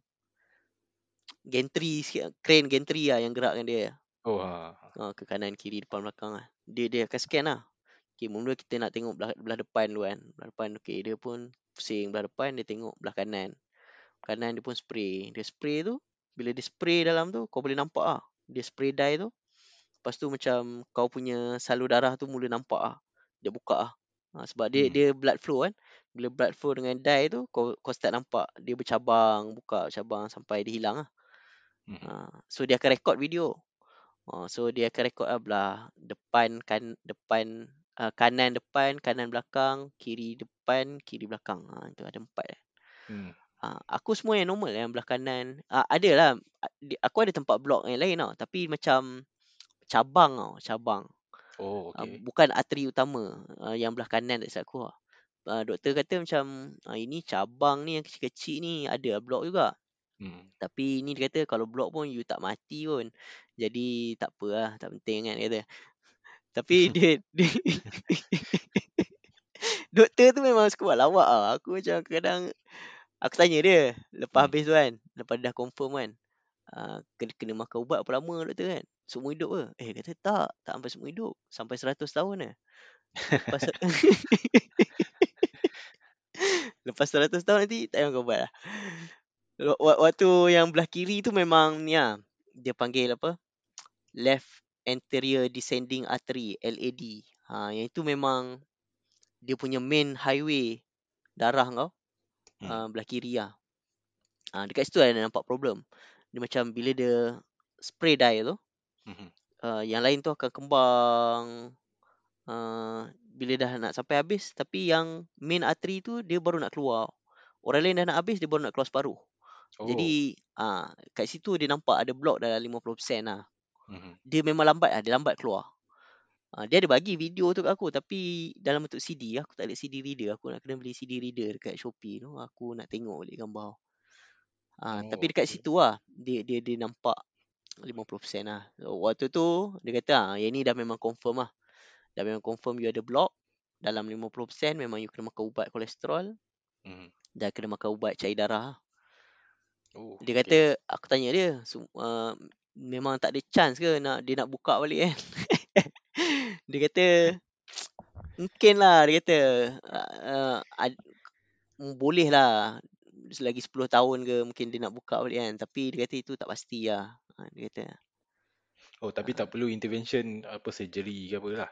gantry sikit, crane gantry lah yang gerakkan dia. Oh ha. Ha, ke kanan, kiri, depan, belakang lah. Dia, dia akan scan lah. Okay, mula kita nak tengok belah, belah depan dulu kan. Belah depan, okay, dia pun pusing belah depan, dia tengok belah kanan. Kanan dia pun spray. Dia spray tu, bila dia spray dalam tu, kau boleh nampak lah. Dia spray dye tu. Lepas tu macam kau punya salur darah tu mula nampak lah. Dia buka lah. Ha, sebab dia Hmm. dia blood flow kan. Bila blood flow dengan dye tu, kau kau start nampak. Dia bercabang, buka bercabang sampai dia hilang lah. Ha, so dia akan record video. Ha, so dia akan record lah belah depan kan depan uh, kanan depan, kanan belakang, kiri depan, kiri belakang. Ha, itu ada empat. Hmm. Ha, aku semua yang normal yang belah kanan. Ha, ada lah. Aku ada tempat blok yang lain tau. Tapi macam cabang tau. Cabang. Oh, Uh, okey. bukan arteri utama. Uh, yang belah kanan silap aku lah. Uh, doktor kata macam uh, ini cabang ni yang kecil-kecil ni ada blok juga. Hmm. Tapi ni dia kata kalau blok pun you tak mati pun. Jadi tak apa lah. Tak penting kan dia kata. Tapi dia, dia doktor tu memang suka buat lawak lah. Aku macam kadang aku tanya dia lepas Hmm. habis tu kan. Lepas dah confirm kan. Uh, kena, kena makan ubat berapa lama doktor kan? Seumur hidup ke? Eh kata tak. Tak sampai seumur hidup. Sampai 100 tahun lah. Lepas, lepas 100 tahun nanti tak payah makan ubat lah. Wa- wa- Waktu yang belah kiri tu memang ni lah. Dia panggil apa? Left anterior descending artery LAD. Ha, yang itu memang dia punya main highway darah kau. Hmm. Uh, belah kiri lah. Ha, dekat situ ada nampak problem. Dia macam bila dia spray dye tu, Mhm. uh, yang lain tu akan kembang uh, bila dah nak sampai habis tapi yang main artery tu dia baru nak keluar. Orang lain dah nak habis dia baru nak keluar separuh. Oh. Jadi ah uh, kat situ dia nampak ada block dalam 50% lah. Mhm. Dia memang lambat lah, dia lambat keluar. Uh, dia ada bagi video tu kat aku tapi dalam bentuk CD aku tak ada CD reader. Aku nak kena beli CD reader dekat Shopee tu. Aku nak tengok balik gambar. Ah, Oh, tapi dekat okey. situ lah dia dia dia nampak 50% lah. So, waktu tu dia kata ah yang ni dah memang confirm lah. Dah memang confirm you ada block dalam 50% memang you kena makan ubat kolesterol Mhm. dan kena makan ubat cair darah. Oh, Dia kata aku tanya dia "Sem- uh, memang tak ada chance ke nak dia nak buka balik kan. dia kata mungkin lah dia kata uh, uh, boleh lah selagi 10 tahun ke mungkin dia nak buka balik kan. Tapi dia kata itu tak pasti lah. Ha, dia kata. Oh, tapi Ha. tak perlu intervention apa surgery ke apa lah.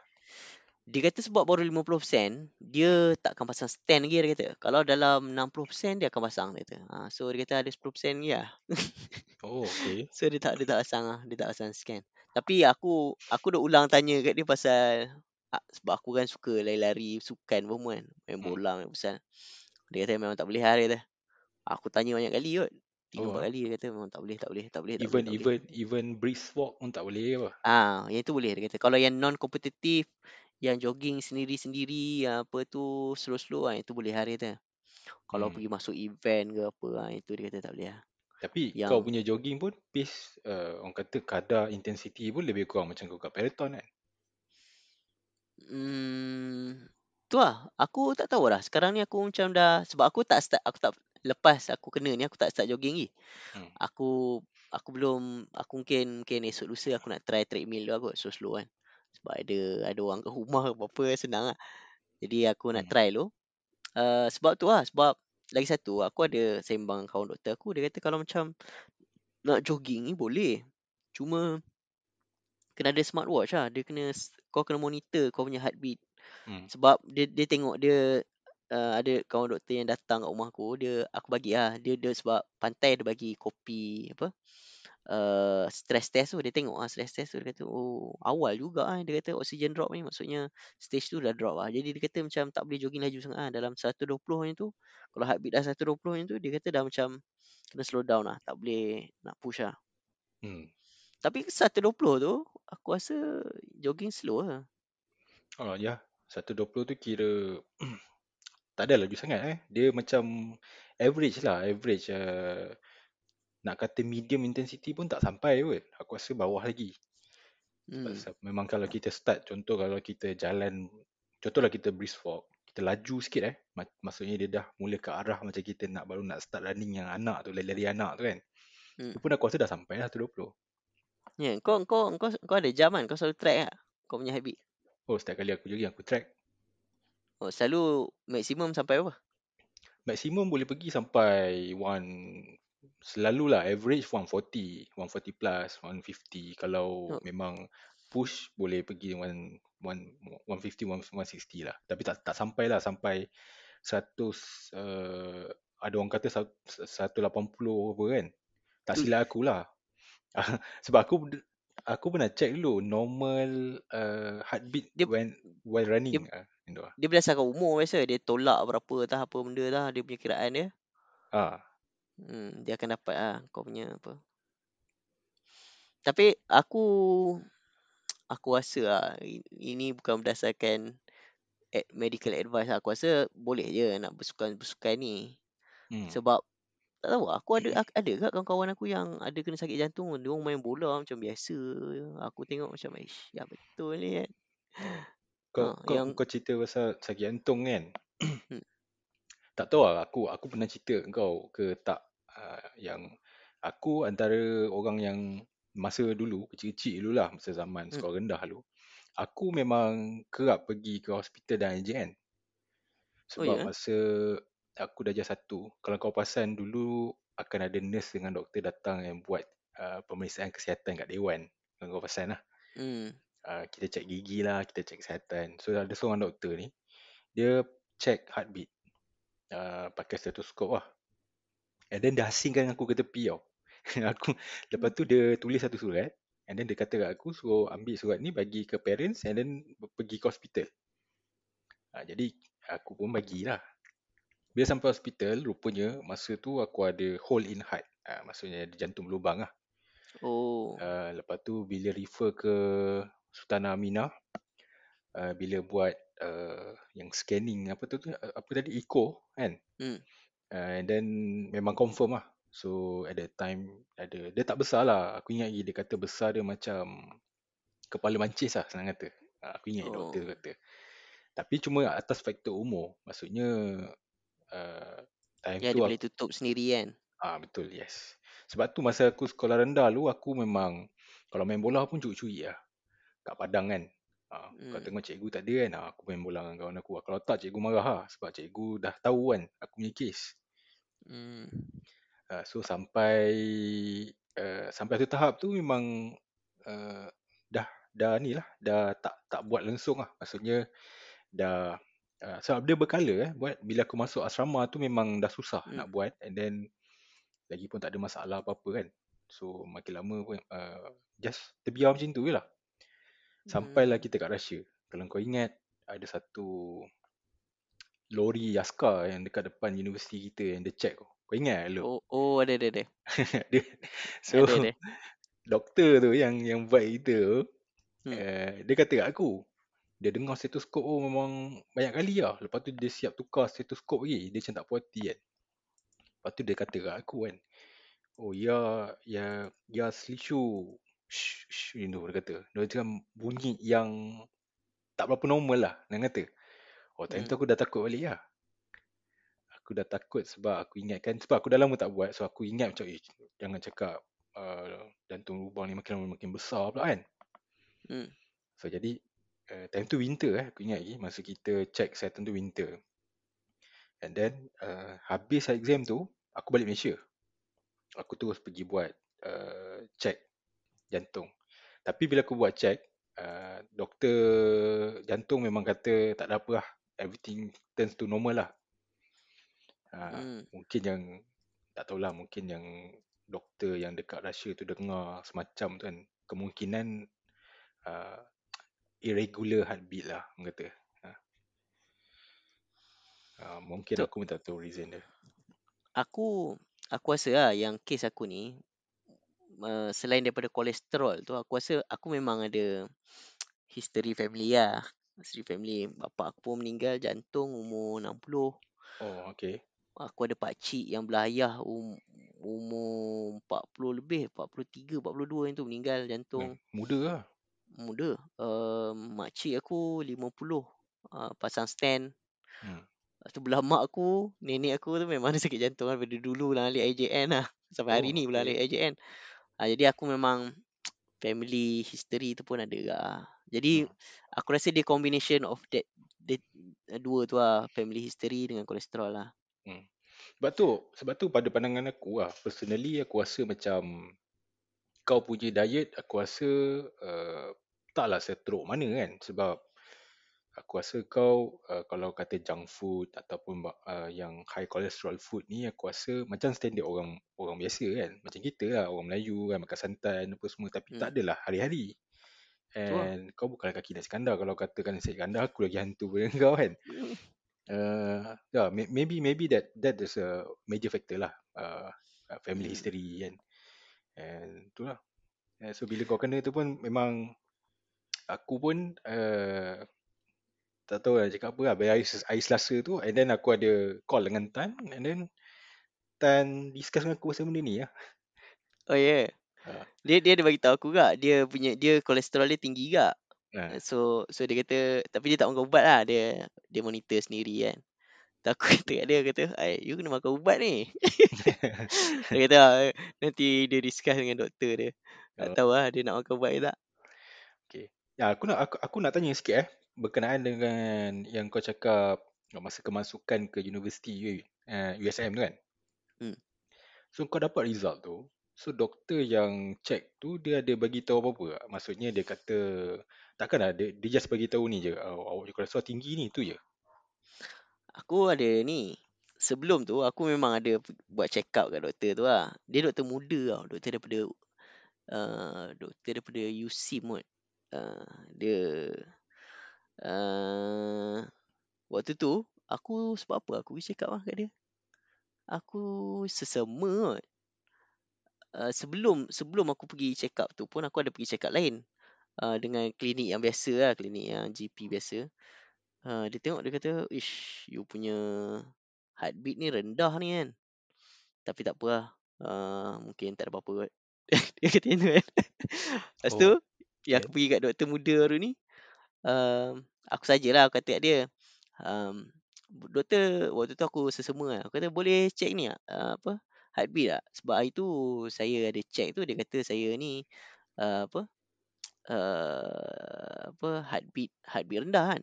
Dia kata sebab baru 50%, dia tak akan pasang stand lagi dia kata. Kalau dalam 60% dia akan pasang dia kata. Ha, so dia kata ada 10% lagi lah. Oh, okay. so dia tak dia tak pasang lah, dia tak pasang scan. Tapi aku aku dah ulang tanya kat dia pasal ah, sebab aku kan suka lari-lari sukan pun kan, main Hmm. bola main futsal. Dia kata memang tak boleh lah dia kata. Aku tanya banyak kali kot. Tiga Oh, empat ah. kali dia kata memang tak boleh, tak boleh, tak boleh, tak Even boleh, tak boleh. even even brisk walk pun tak boleh ke apa? Ah, yang tu boleh dia kata. Kalau yang non kompetitif, yang jogging sendiri-sendiri, apa tu slow-slow ah itu boleh lah dia kata. Kalau Hmm. pergi masuk event ke apa ah itu dia kata tak boleh lah. Tapi Yang kau punya jogging pun pace uh, orang kata kadar intensity pun lebih kurang macam kau kat peloton kan? Hmm, tu lah. Aku tak tahu lah. Sekarang ni aku macam dah sebab aku tak start aku tak lepas aku kena ni aku tak start jogging lagi. Hmm. Aku aku belum aku mungkin mungkin esok lusa aku nak try treadmill dulu kot slow-slow kan. Sebab ada ada orang kat rumah ke apa senang lah. Jadi aku nak Hmm. try dulu. Uh, sebab tu lah sebab lagi satu aku ada sembang kawan doktor aku dia kata kalau macam nak jogging ni boleh. Cuma kena ada smartwatch lah. Dia kena s- kau kena monitor kau punya heartbeat. Hmm. Sebab dia dia tengok dia uh, ada kawan doktor yang datang kat rumah aku, dia aku bagi lah. Dia dia sebab pantai dia bagi kopi apa? Uh, stress test tu dia tengok ah stress test tu dia kata oh awal juga ah dia kata oxygen drop ni maksudnya stage tu dah drop lah. Jadi dia kata macam tak boleh jogging laju sangat ah dalam 120 macam tu. Kalau heartbeat dah 120 macam tu dia kata dah macam kena slow down lah. Tak boleh nak push lah. Hmm. Tapi 120 tu aku rasa jogging slow lah. Oh ya, 120 tu kira tak ada laju sangat eh. Dia macam average lah, average uh, nak kata medium intensity pun tak sampai kot. Aku rasa bawah lagi. Hmm. sebab memang kalau kita start contoh kalau kita jalan contohlah kita brisk walk, kita laju sikit eh. mak- Maksudnya dia dah mula ke arah macam kita nak baru nak start running yang anak tu, lari-lari anak tu kan. Hmm. Tu pun aku rasa dah sampai lah 120. Ya, yeah, kau kau kau kau ada jam kan? Kau selalu track tak? Kau punya habit. Oh, setiap kali aku jogging aku track. Oh, selalu maksimum sampai apa? Maksimum boleh pergi sampai selalulah average 140, 140 plus, 150 kalau Oh, memang push boleh pergi one, one, 150, 160 lah. Tapi tak tak sampai lah sampai 100 uh, ada orang kata sa- 180 apa kan. Tak tu silap aku lah. Sebab aku aku pernah check dulu normal uh, heartbeat dia when while dia running ah uh, dia berdasarkan umur biasa. Dia tolak berapa tah apa benda tah dia punya kiraan dia. Ah, Hmm, dia akan dapat ah kau punya apa. Tapi aku aku rasa ah i- ini bukan berdasarkan ad- medical advice lah. Aku rasa boleh je nak bersukan-bersukan ni. hmm. Sebab tak tahu aku ada ak- ada kat kawan-kawan aku yang ada kena sakit jantung dia orang main bola macam biasa. Aku tengok macam ish ya betul ni kan. Kau Ha, kau yang kau cerita pasal sakit jantung kan? hmm, Tak tahu lah aku aku pernah cerita kau ke tak uh, yang aku antara orang yang masa dulu kecil-kecil dulu lah masa zaman hmm. sekolah rendah dulu aku memang kerap pergi ke hospital dan IJN Oh sebab ya. masa aku darjah satu kalau kau perasan dulu akan ada nurse dengan doktor datang yang buat uh, pemeriksaan kesihatan kat dewan kalau kau perasan lah Hmm. uh, kita cek gigi lah kita cek kesihatan so ada seorang doktor ni dia check heartbeat uh, pakai stetoskop lah and then dia asingkan aku ke tepi tau. Aku lepas tu dia tulis satu surat and then dia kata kat aku suruh ambil surat ni bagi ke parents and then pergi ke hospital. Ha, jadi aku pun bagilah. Bila sampai hospital rupanya masa tu aku ada hole in heart. Ha, maksudnya ada jantung berlubang lah. Oh. uh, lepas tu bila refer ke Sultanah Aminah uh, bila buat uh, yang scanning apa tu tu apa tadi echo kan? Hmm. Uh, and then memang confirm lah. So at that time ada dia tak besar lah. Aku ingat lagi dia kata besar dia macam kepala mancis lah senang kata. Uh, aku ingat oh. doktor kata. Tapi cuma atas faktor umur. Maksudnya uh, time Ya tu dia aku boleh tutup sendiri kan. ah betul yes. Sebab tu masa aku sekolah rendah dulu aku memang kalau main bola pun curi-curi lah. Kat padang kan Ha, kau Hmm. tengok cikgu tak ada kan ha, aku main bola dengan kawan aku kalau tak cikgu marah lah sebab cikgu dah tahu kan aku punya kes Hmm. Uh, so sampai uh, sampai tu tahap tu memang uh, dah dah ni lah dah tak tak buat langsung lah maksudnya dah uh, sebab dia berkala eh buat bila aku masuk asrama tu memang dah susah Hmm. nak buat and then lagi pun tak ada masalah apa-apa kan so makin lama pun uh, just terbiar macam tu je lah sampailah Hmm. kita kat Russia kalau kau ingat ada satu lori askar yang dekat depan universiti kita yang dia check. Kau ingat lu? Oh, oh ada ada ada. dia, so Ada ada. doktor tu yang yang buat kita tu Hmm. uh, dia kata kat aku dia dengar stetoskop oh memang banyak kali lah lepas tu dia siap tukar stetoskop lagi dia macam tak puas hati kan lepas tu dia kata kat aku kan oh ya ya ya slishu shh, shh, you know, dia kata. Dia macam bunyi yang tak berapa normal lah dia kata. Oh time Hmm. tu aku dah takut balik lah. Aku dah takut sebab aku ingat kan sebab aku dah lama tak buat. So aku ingat macam eh jangan cakap uh, jantung lubang ni makin lama makin besar pula kan. Hmm. so jadi uh, time tu winter eh aku ingat lagi. Masa kita check Saturn tu winter. And then uh, habis exam tu aku balik Malaysia. Aku terus pergi buat uh, check jantung. Tapi bila aku buat check uh, doktor jantung memang kata tak ada apa lah. Everything turns to normal lah. Uh, Hmm. mungkin yang tak tahulah mungkin yang doktor yang dekat Russia tu dengar semacam tu kan kemungkinan uh, irregular heartbeat lah orang kata. Uh, uh, mungkin Tu aku pun tak tahu reason dia. Aku aku rasa lah yang kes aku ni uh, selain daripada kolesterol tu aku rasa aku memang ada history family lah. History family bapa aku pun meninggal jantung umur 60. oh okay Aku ada pak cik yang belah ayah um, umur 40 lebih, 43, 42 yang tu meninggal eh, jantung muda lah muda. Uh, mak cik aku 50 uh, pasang stand. hmm. Lepas tu belah mak aku, nenek aku tu memang ada sakit jantung daripada dulu lah alik IJN lah. Sampai hari oh ni pula alik IJN. Uh, jadi aku memang family history tu pun ada lah. Jadi hmm. aku rasa dia combination of that, that dua tu lah family history dengan kolesterol lah. Hmm. Sebab tu, sebab tu pada pandangan aku lah, personally aku rasa macam kau punya diet aku rasa uh, taklah seteruk mana kan sebab aku rasa kau uh, kalau kata junk food ataupun uh, yang high cholesterol food ni aku rasa macam standard orang orang biasa kan macam kita lah orang Melayu kan makan santan apa semua tapi Hmm. tak adalah hari-hari lah. and kau bukan kaki nasi kandar kalau katakan nasi kandar aku lagi hantu pada kau kan Hmm. uh, yeah, may- maybe maybe that that is a major factor lah uh, uh, family Hmm. history kan and tu lah uh, so bila kau kena tu pun memang aku pun uh, tak tahu lah cakap apa lah Bila hari, hari Selasa tu and then aku ada call dengan Tan and then Tan discuss dengan aku pasal benda ni lah Oh yeah. uh, Dia dia ada bagi tahu aku gak dia punya dia kolesterol dia tinggi gak. uh, So so dia kata tapi dia tak makan ubat lah dia dia monitor sendiri kan. Tu aku kata kat dia kata, "Ai, you kena makan ubat ni." dia kata ah, nanti dia discuss dengan doktor dia. Tak oh, tahu lah dia nak makan ubat ke tak. okay. Ya, aku nak aku, aku nak tanya sikit eh berkenaan dengan yang kau cakap masa kemasukan ke universiti uh, USM tu kan. Hmm. So kau dapat result tu. So doktor yang check tu dia ada bagi tahu apa-apa? Maksudnya dia kata takkanlah dia, dia just bagi tahu ni je. Oh, awak kolesterol tinggi ni tu je. Aku ada ni. Sebelum tu aku memang ada buat check up kat doktor tu lah. Dia doktor muda tau. Doktor daripada uh, doktor daripada USIM kot. Uh, dia uh, waktu tu aku sebab apa aku check up lah kat dia. Aku sesama kot. Uh, sebelum sebelum aku pergi check up tu pun aku ada pergi check up lain. Uh, dengan klinik yang biasa lah. Klinik yang GP biasa. Uh, dia tengok dia kata, Ish, you punya heartbeat ni rendah ni kan. Tapi tak apa lah. Uh, mungkin tak ada apa-apa kot. dia kata macam tu kan. Lepas tu, Oh, yang aku pergi kat doktor muda baru ni, um, aku sajalah aku kata kat dia. Um, doktor, waktu tu aku sesama lah. Aku kata, boleh check ni tak? Uh, apa? Heartbeat tak? Sebab hari tu saya ada check tu, dia kata saya ni, uh, apa? Uh, apa? Heartbeat, heartbeat rendah kan.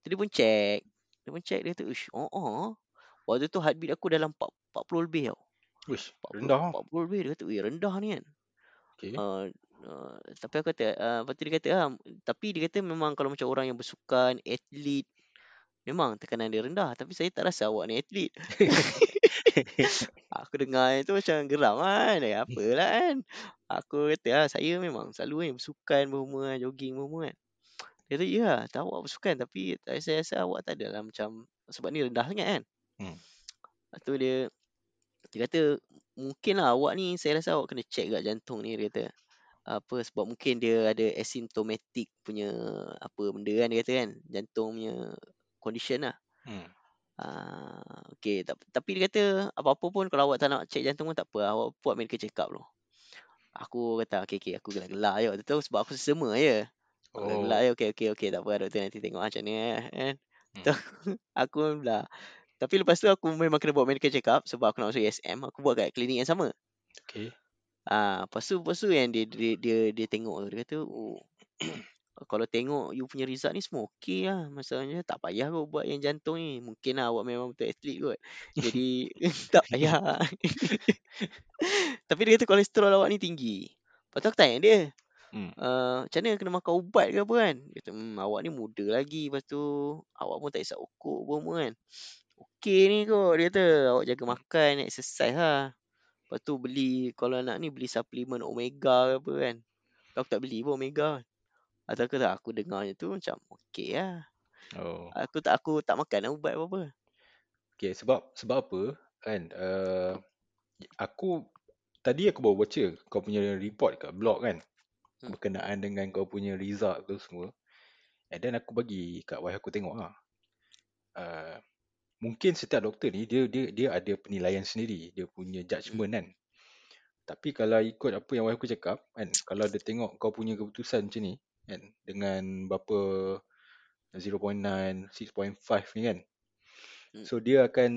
Tu dia pun check. Dia pun check, dia kata, Ush, oh, oh. Waktu tu heartbeat aku dalam 40 40 lebih tau. Uish, 40, rendah ah. 40 lebih. Dia kata, "Weh, rendah ni kan." Okey. Uh, uh, tapi aku kata, uh, lepas tu dia kata, ah, tapi dia kata memang kalau macam orang yang bersukan, atlet, memang tekanan dia rendah. Tapi saya tak rasa awak ni atlet. aku dengar itu macam geram kan. Eh, apalah kan. Aku kata, ah, saya memang selalu kan bersukan berumur kan, jogging berumur kan. Dia kata, ya, tahu awak bersukan. Tapi saya rasa awak tak adalah macam, sebab ni rendah sangat kan. Hmm. Lepas tu dia, dia kata, mungkin lah awak ni, saya rasa awak kena check kat jantung ni, dia kata. Apa, sebab mungkin dia ada asymptomatic punya apa benda kan, dia kata kan. Jantung punya condition lah. Hmm. Uh, okay, tapi, tapi dia kata, apa-apa pun kalau awak tak nak check jantung pun tak apa. Awak buat medical check up dulu. Aku kata, okay, okay, aku gelak-gelak je. Dia tahu sebab aku sesama je. Aku Oh. gelak je, okay, okay, okay, tak apa doktor nanti tengok macam ni eh. kan. Hmm. Tu, aku belah. Tapi lepas tu aku memang kena buat medical check up sebab aku nak masuk ASM. Aku buat kat klinik yang sama. Okey. Ah, lepas tu, lepas tu yang dia, dia, dia, dia tengok tu. Dia kata, oh, kalau tengok you punya result ni semua okey lah. Masalahnya tak payah kau buat yang jantung ni. Mungkin lah awak memang betul atlet kot. Jadi tak payah. Tapi dia kata kolesterol awak ni tinggi. Lepas tu aku tanya dia, Hmm. uh, macam mana kena makan ubat ke apa kan? Dia kata, hmm, awak ni muda lagi. Lepas tu awak pun tak isap okok semua kan. Okey ni kot. Dia kata, awak jaga makan, exercise lah. Lepas tu beli, kalau nak ni beli suplemen omega ke apa kan. Aku tak beli pun omega. Atau aku tak, aku dengar je tu macam okey lah. Oh. Aku tak aku tak makan lah ubat apa-apa. Okey, sebab sebab apa kan? Uh, aku tadi aku baru baca kau punya report kat blog kan. Hmm. Berkenaan dengan kau punya result tu semua. And then aku bagi kat wife aku tengok lah. Uh, mungkin setiap doktor ni dia dia dia ada penilaian sendiri, dia punya judgement kan. Tapi kalau ikut apa yang wife aku cakap kan, kalau dia tengok kau punya keputusan macam ni kan dengan berapa 0.9, 6.5 ni kan. Hmm. So dia akan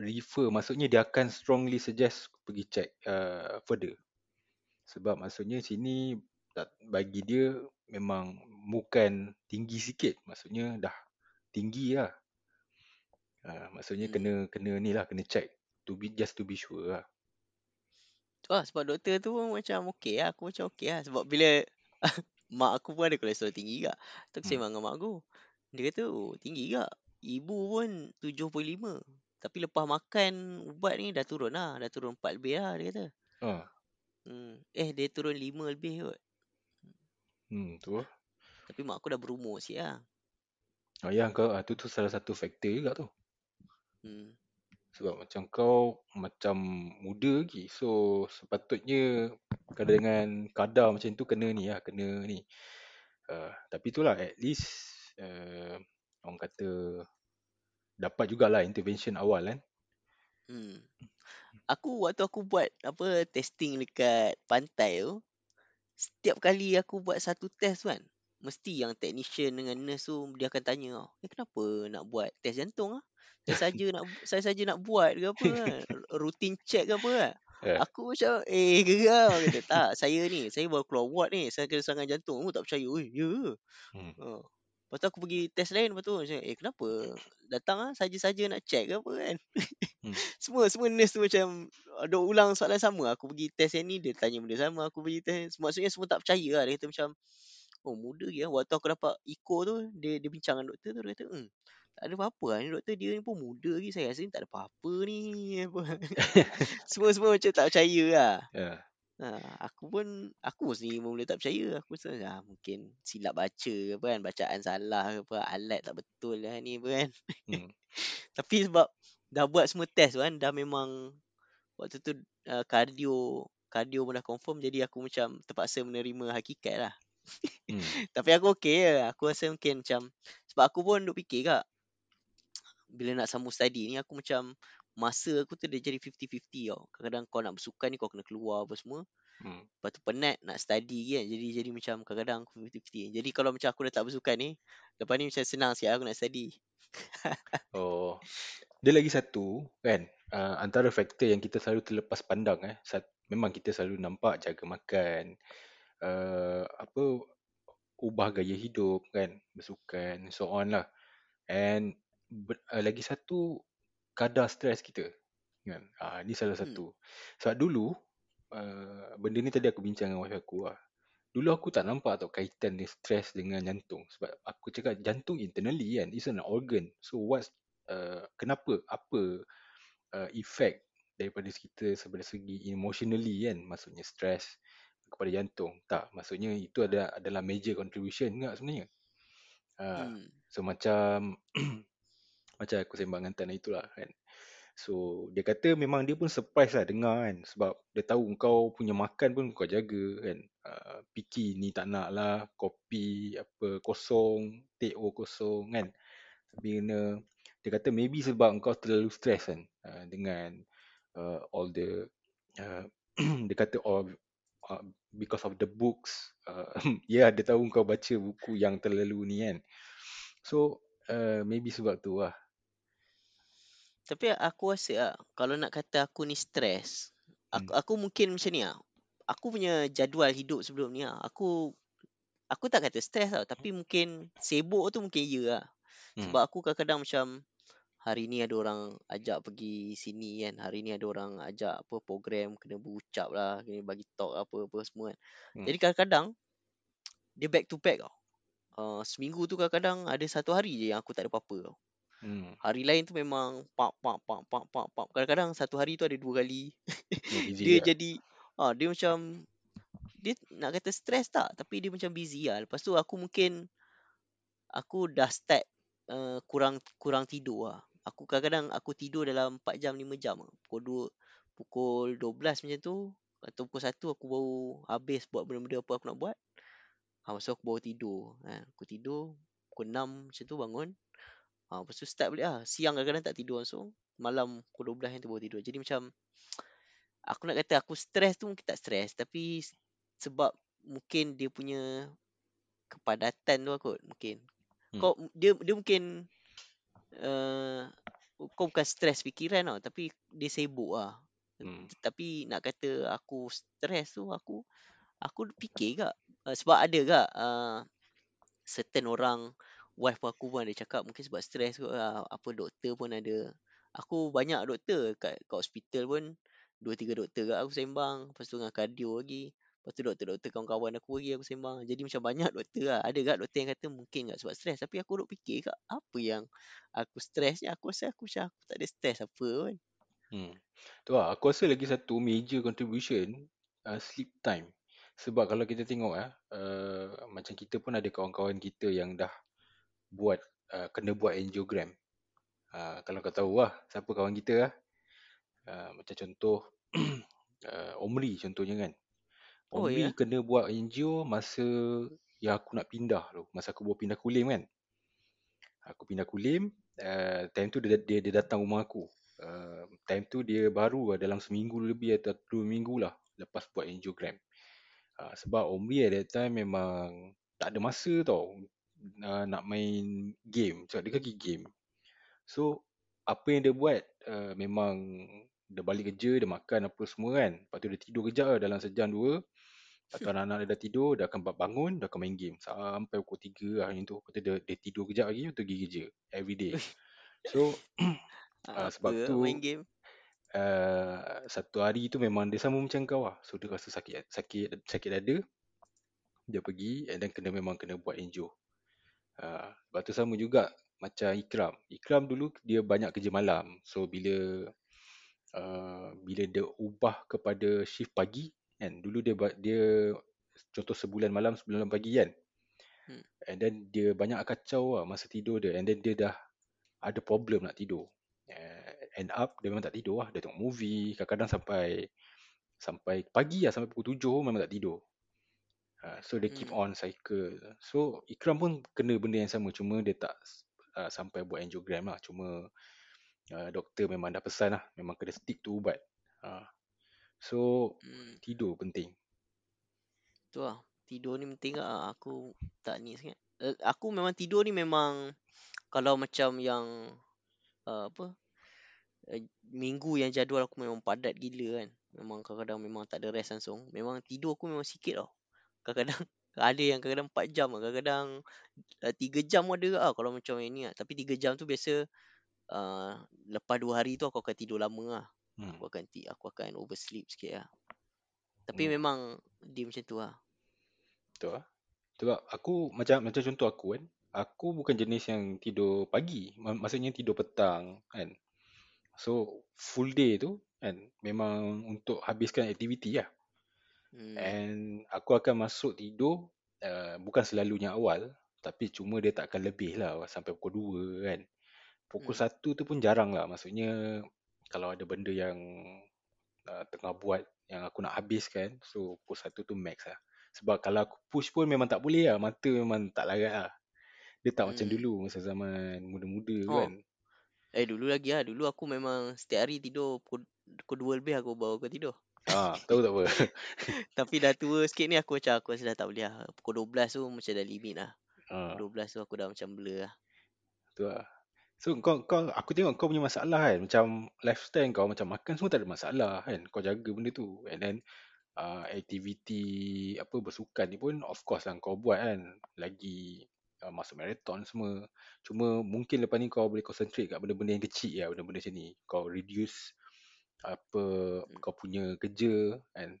refer, maksudnya dia akan strongly suggest pergi check uh, further. Sebab maksudnya sini tak bagi dia memang bukan tinggi sikit, maksudnya dah tinggi lah. Uh, maksudnya Hmm. kena kena ni lah, kena check to be just to be sure lah. Tu lah sebab doktor tu pun macam okey lah. Aku macam okey lah. Sebab bila mak aku pun ada kolesterol tinggi juga. Tu aku Hmm. sembang dengan mak aku. Dia kata, oh tinggi juga. Ibu pun 7.5. Tapi lepas makan ubat ni dah turun lah. Dah turun 4 lebih lah dia kata. Ah, Hmm. Eh dia turun 5 lebih kot. hmm, tu lah. Tapi mak aku dah berumur sikit lah. Oh ya, kau ah, tu tu salah satu faktor juga tu. Hmm. Sebab macam kau macam muda lagi. So sepatutnya kalau dengan kadar macam tu kena ni lah, kena ni. Uh, tapi itulah at least uh, orang kata dapat jugalah intervention awal kan. Hmm. Aku waktu aku buat apa testing dekat pantai tu, setiap kali aku buat satu test kan, mesti yang technician dengan nurse tu dia akan tanya tau, eh kenapa nak buat test jantung ah? Saya saja nak saya saja nak buat ke apa kan? Routine check ke apa kan? Eh. Aku macam eh geram kata tak saya ni saya baru keluar ward ni saya kena serangan jantung kamu tak percaya oi ya ke? Hmm. Ha. Lepas tu aku pergi test lain lepas tu macam eh kenapa datang ah saja-saja nak check ke apa kan? Hmm. semua semua nurse tu macam uh, duk ulang soalan sama. Aku pergi test yang ni dia tanya benda sama. Aku pergi test maksudnya semua tak percaya lah. Dia kata macam oh muda je. Waktu aku dapat echo tu dia dia bincang dengan doktor tu dia kata hmm tak ada apa-apa lah ni doktor dia ni pun muda lagi saya rasa ni tak ada apa-apa ni apa. Semua-semua macam tak percaya lah. Ya. Ha, aku pun aku sendiri mula tak percaya. Aku rasa ah, mungkin silap baca ke apa kan, bacaan salah ke apa, alat tak betul lah ni apa kan. Hmm. Tapi sebab dah buat semua test kan, dah memang waktu tu uh, cardio cardio pun dah confirm jadi aku macam terpaksa menerima hakikat lah. Hmm. Tapi aku okey je. Aku rasa mungkin macam sebab aku pun duk fikir kak bila nak sambung study ni aku macam masa aku tu dia jadi 50-50 tau. Kadang-kadang kau nak bersukan ni kau kena keluar apa semua. Hmm. Lepas tu penat nak study kan. Jadi jadi macam kadang-kadang aku 50-50. Jadi kalau macam aku dah tak bersukan ni, lepas ni macam senang sikit aku nak study. Oh. Dia lagi satu kan uh, antara faktor yang kita selalu terlepas pandang eh. Sat, memang kita selalu nampak jaga makan uh, apa ubah gaya hidup kan, bersukan so on lah. And ber, uh, lagi satu kadar stres kita. kan? Ah ni salah Hmm. satu. Sebab dulu uh, benda ni tadi aku bincang dengan wife aku lah dulu aku tak nampak tau kaitan dia stres dengan jantung. Sebab aku cakap jantung internally kan it's an organ. So what's uh, kenapa apa uh, effect daripada kita sebagai segi emotionally kan? Maksudnya stres kepada jantung. Tak maksudnya itu ada adalah major contribution enggak sebenarnya. Uh, Hmm. so macam macam aku sembang dengan Tan itulah kan. So dia kata memang dia pun surprise lah dengar kan Sebab dia tahu kau punya makan pun kau jaga kan. Uh, Piki ni tak nak lah Kopi apa kosong Take O kosong kan. Tapi kena Dia kata maybe sebab kau terlalu stress kan uh, Dengan uh, all the uh, Dia kata all uh, Because of the books uh, Ya yeah, dia tahu kau baca buku yang terlalu ni kan. So uh, maybe sebab tu lah Tapi aku rasa lah, kalau nak kata aku ni stres, aku, hmm. aku mungkin macam ni lah. Aku punya jadual hidup sebelum ni lah. Aku aku tak kata stres tau. Tapi mungkin sibuk tu mungkin ya lah. Hmm. Sebab aku kadang-kadang macam hari ni ada orang ajak pergi sini kan. Hari ni ada orang ajak apa program kena berucap lah. Kena bagi talk apa-apa semua kan. Hmm. Jadi kadang-kadang dia back to back tau. Uh, seminggu tu kadang-kadang ada satu hari je yang aku tak ada apa-apa tau. Hmm. Hari lain tu memang pak pak pak pak pak pak. Kadang-kadang satu hari tu ada dua kali. Busy dia lah. jadi ah dia macam dia nak kata stres tak tapi dia macam busy lah. Lepas tu aku mungkin aku dah start uh, kurang kurang tidur lah. Aku kadang-kadang aku tidur dalam 4 jam 5 jam. lah. Pukul 2 pukul 12 macam tu atau pukul 1 aku baru habis buat benda-benda apa aku nak buat. Ha, masa aku baru tidur. Ha, aku tidur pukul 6 macam tu bangun. Ha, lepas tu start balik lah. Siang kadang-kadang tak tidur langsung. Malam pukul 12 yang tu baru tidur. Jadi macam aku nak kata aku stres tu mungkin tak stres. Tapi sebab mungkin dia punya kepadatan tu kot mungkin. Hmm. Kau dia dia mungkin uh, kau bukan stres fikiran tau tapi dia sibuk lah. Hmm. Tapi nak kata aku stres tu aku aku fikir gak uh, sebab ada gak uh, certain orang wife aku pun ada cakap mungkin sebab stres kot lah. Apa doktor pun ada. Aku banyak doktor kat, kat hospital pun. Dua tiga doktor kat aku sembang. Lepas tu dengan kardio lagi. Lepas tu doktor-doktor kawan-kawan aku lagi aku sembang. Jadi macam banyak doktor lah. Ada kat doktor yang kata mungkin kat sebab stres. Tapi aku duk fikir kat apa yang aku stres ni. Aku rasa aku macam aku tak ada stres apa pun. Hmm. Tu lah, aku rasa lagi satu major contribution uh, sleep time. Sebab kalau kita tengok ah uh, macam kita pun ada kawan-kawan kita yang dah buat uh, kena buat angiogram. Uh, kalau kau tahu lah siapa kawan kita lah. Uh, macam contoh uh, Omri contohnya kan. Oh, Omri ya? kena buat angio masa yang aku nak pindah tu. Masa aku bawa pindah Kulim kan. Aku pindah Kulim, uh, time tu dia, dia, dia datang rumah aku. Uh, time tu dia baru lah, dalam seminggu lebih atau dua minggu lah lepas buat angiogram. Uh, sebab Omri at that time memang tak ada masa tau uh, nak main game. Sebab dia kaki game. So apa yang dia buat uh, memang dia balik kerja, dia makan apa semua kan. Lepas tu dia tidur kejap lah dalam sejam dua. Lepas tu anak-anak dia dah tidur, dia akan bangun, dia akan main game. Sampai pukul tiga lah macam tu. Lepas tu dia, dia tidur kejap lagi, tu pergi kerja. Every day. So uh, sebab tu main game? uh, satu hari tu memang dia sama macam kau lah. So dia rasa sakit sakit sakit dada. Dia pergi and then kena memang kena buat angio. Uh, lepas tu sama juga macam Ikram. Ikram dulu dia banyak kerja malam. So bila uh, bila dia ubah kepada shift pagi kan. Dulu dia dia contoh sebulan malam sebulan pagi kan. Hmm. And then dia banyak kacau lah masa tidur dia. And then dia dah ada problem nak tidur. Uh, end up dia memang tak tidur lah. Dia tengok movie. Kadang-kadang sampai sampai pagi lah. Sampai pukul tujuh memang tak tidur. Uh, so dia keep Hmm. on cycle. So Ikram pun kena benda yang sama. Cuma dia tak uh, sampai buat angiogram lah. Cuma uh, doktor memang dah pesan lah. Memang kena stick tu ubat. Uh, so Hmm. tidur penting. Tu lah. Tidur ni penting lah. Aku tak ni sangat. Uh, aku memang tidur ni memang kalau macam yang uh, apa uh, minggu yang jadual aku memang padat gila kan. Memang kadang-kadang memang tak ada rest langsung. Memang tidur aku memang sikit tau. Kadang-kadang ada yang kadang-kadang 4 jam. Kadang-kadang uh, 3 jam pun ada lah kalau macam yang ni lah. Tapi 3 jam tu biasa uh, lepas 2 hari tu aku akan tidur lama lah. Hmm. Aku akan aku akan oversleep sikit lah. Tapi Hmm. memang dia macam tu lah. Betul lah. Sebab aku macam macam contoh aku kan. Aku bukan jenis yang tidur pagi. Ma- Maksudnya tidur petang kan. So full day tu kan memang untuk habiskan aktiviti lah. Hmm. And aku akan masuk tidur uh, bukan selalunya awal tapi cuma dia tak akan lebih lah sampai pukul 2 kan. Pukul Hmm. 1 tu pun jarang lah. Maksudnya kalau ada benda yang uh, tengah buat yang aku nak habiskan so pukul 1 tu max lah. Sebab kalau aku push pun memang tak boleh lah. Mata memang tak larat lah. Dia tak macam Hmm. dulu masa zaman muda-muda Oh. kan. Eh dulu lagi lah. Dulu aku memang setiap hari tidur pukul, pukul 2 lebih aku bawa ke tidur. Ah, tahu tak apa. Tapi dah tua sikit ni aku macam aku rasa dah tak boleh lah. Pukul 12 tu macam dah limit lah. ah, Pukul 12 tu aku dah macam blur lah. tu lah. So kau kau aku tengok kau punya masalah kan macam lifestyle kau macam makan semua tak ada masalah kan. Kau jaga benda tu and then uh, aktiviti apa bersukan ni pun of course lah kau buat kan. Lagi uh, masuk marathon semua. Cuma mungkin lepas ni kau boleh concentrate kat benda-benda yang kecil lah benda-benda macam ni. Kau reduce apa kau punya kerja kan.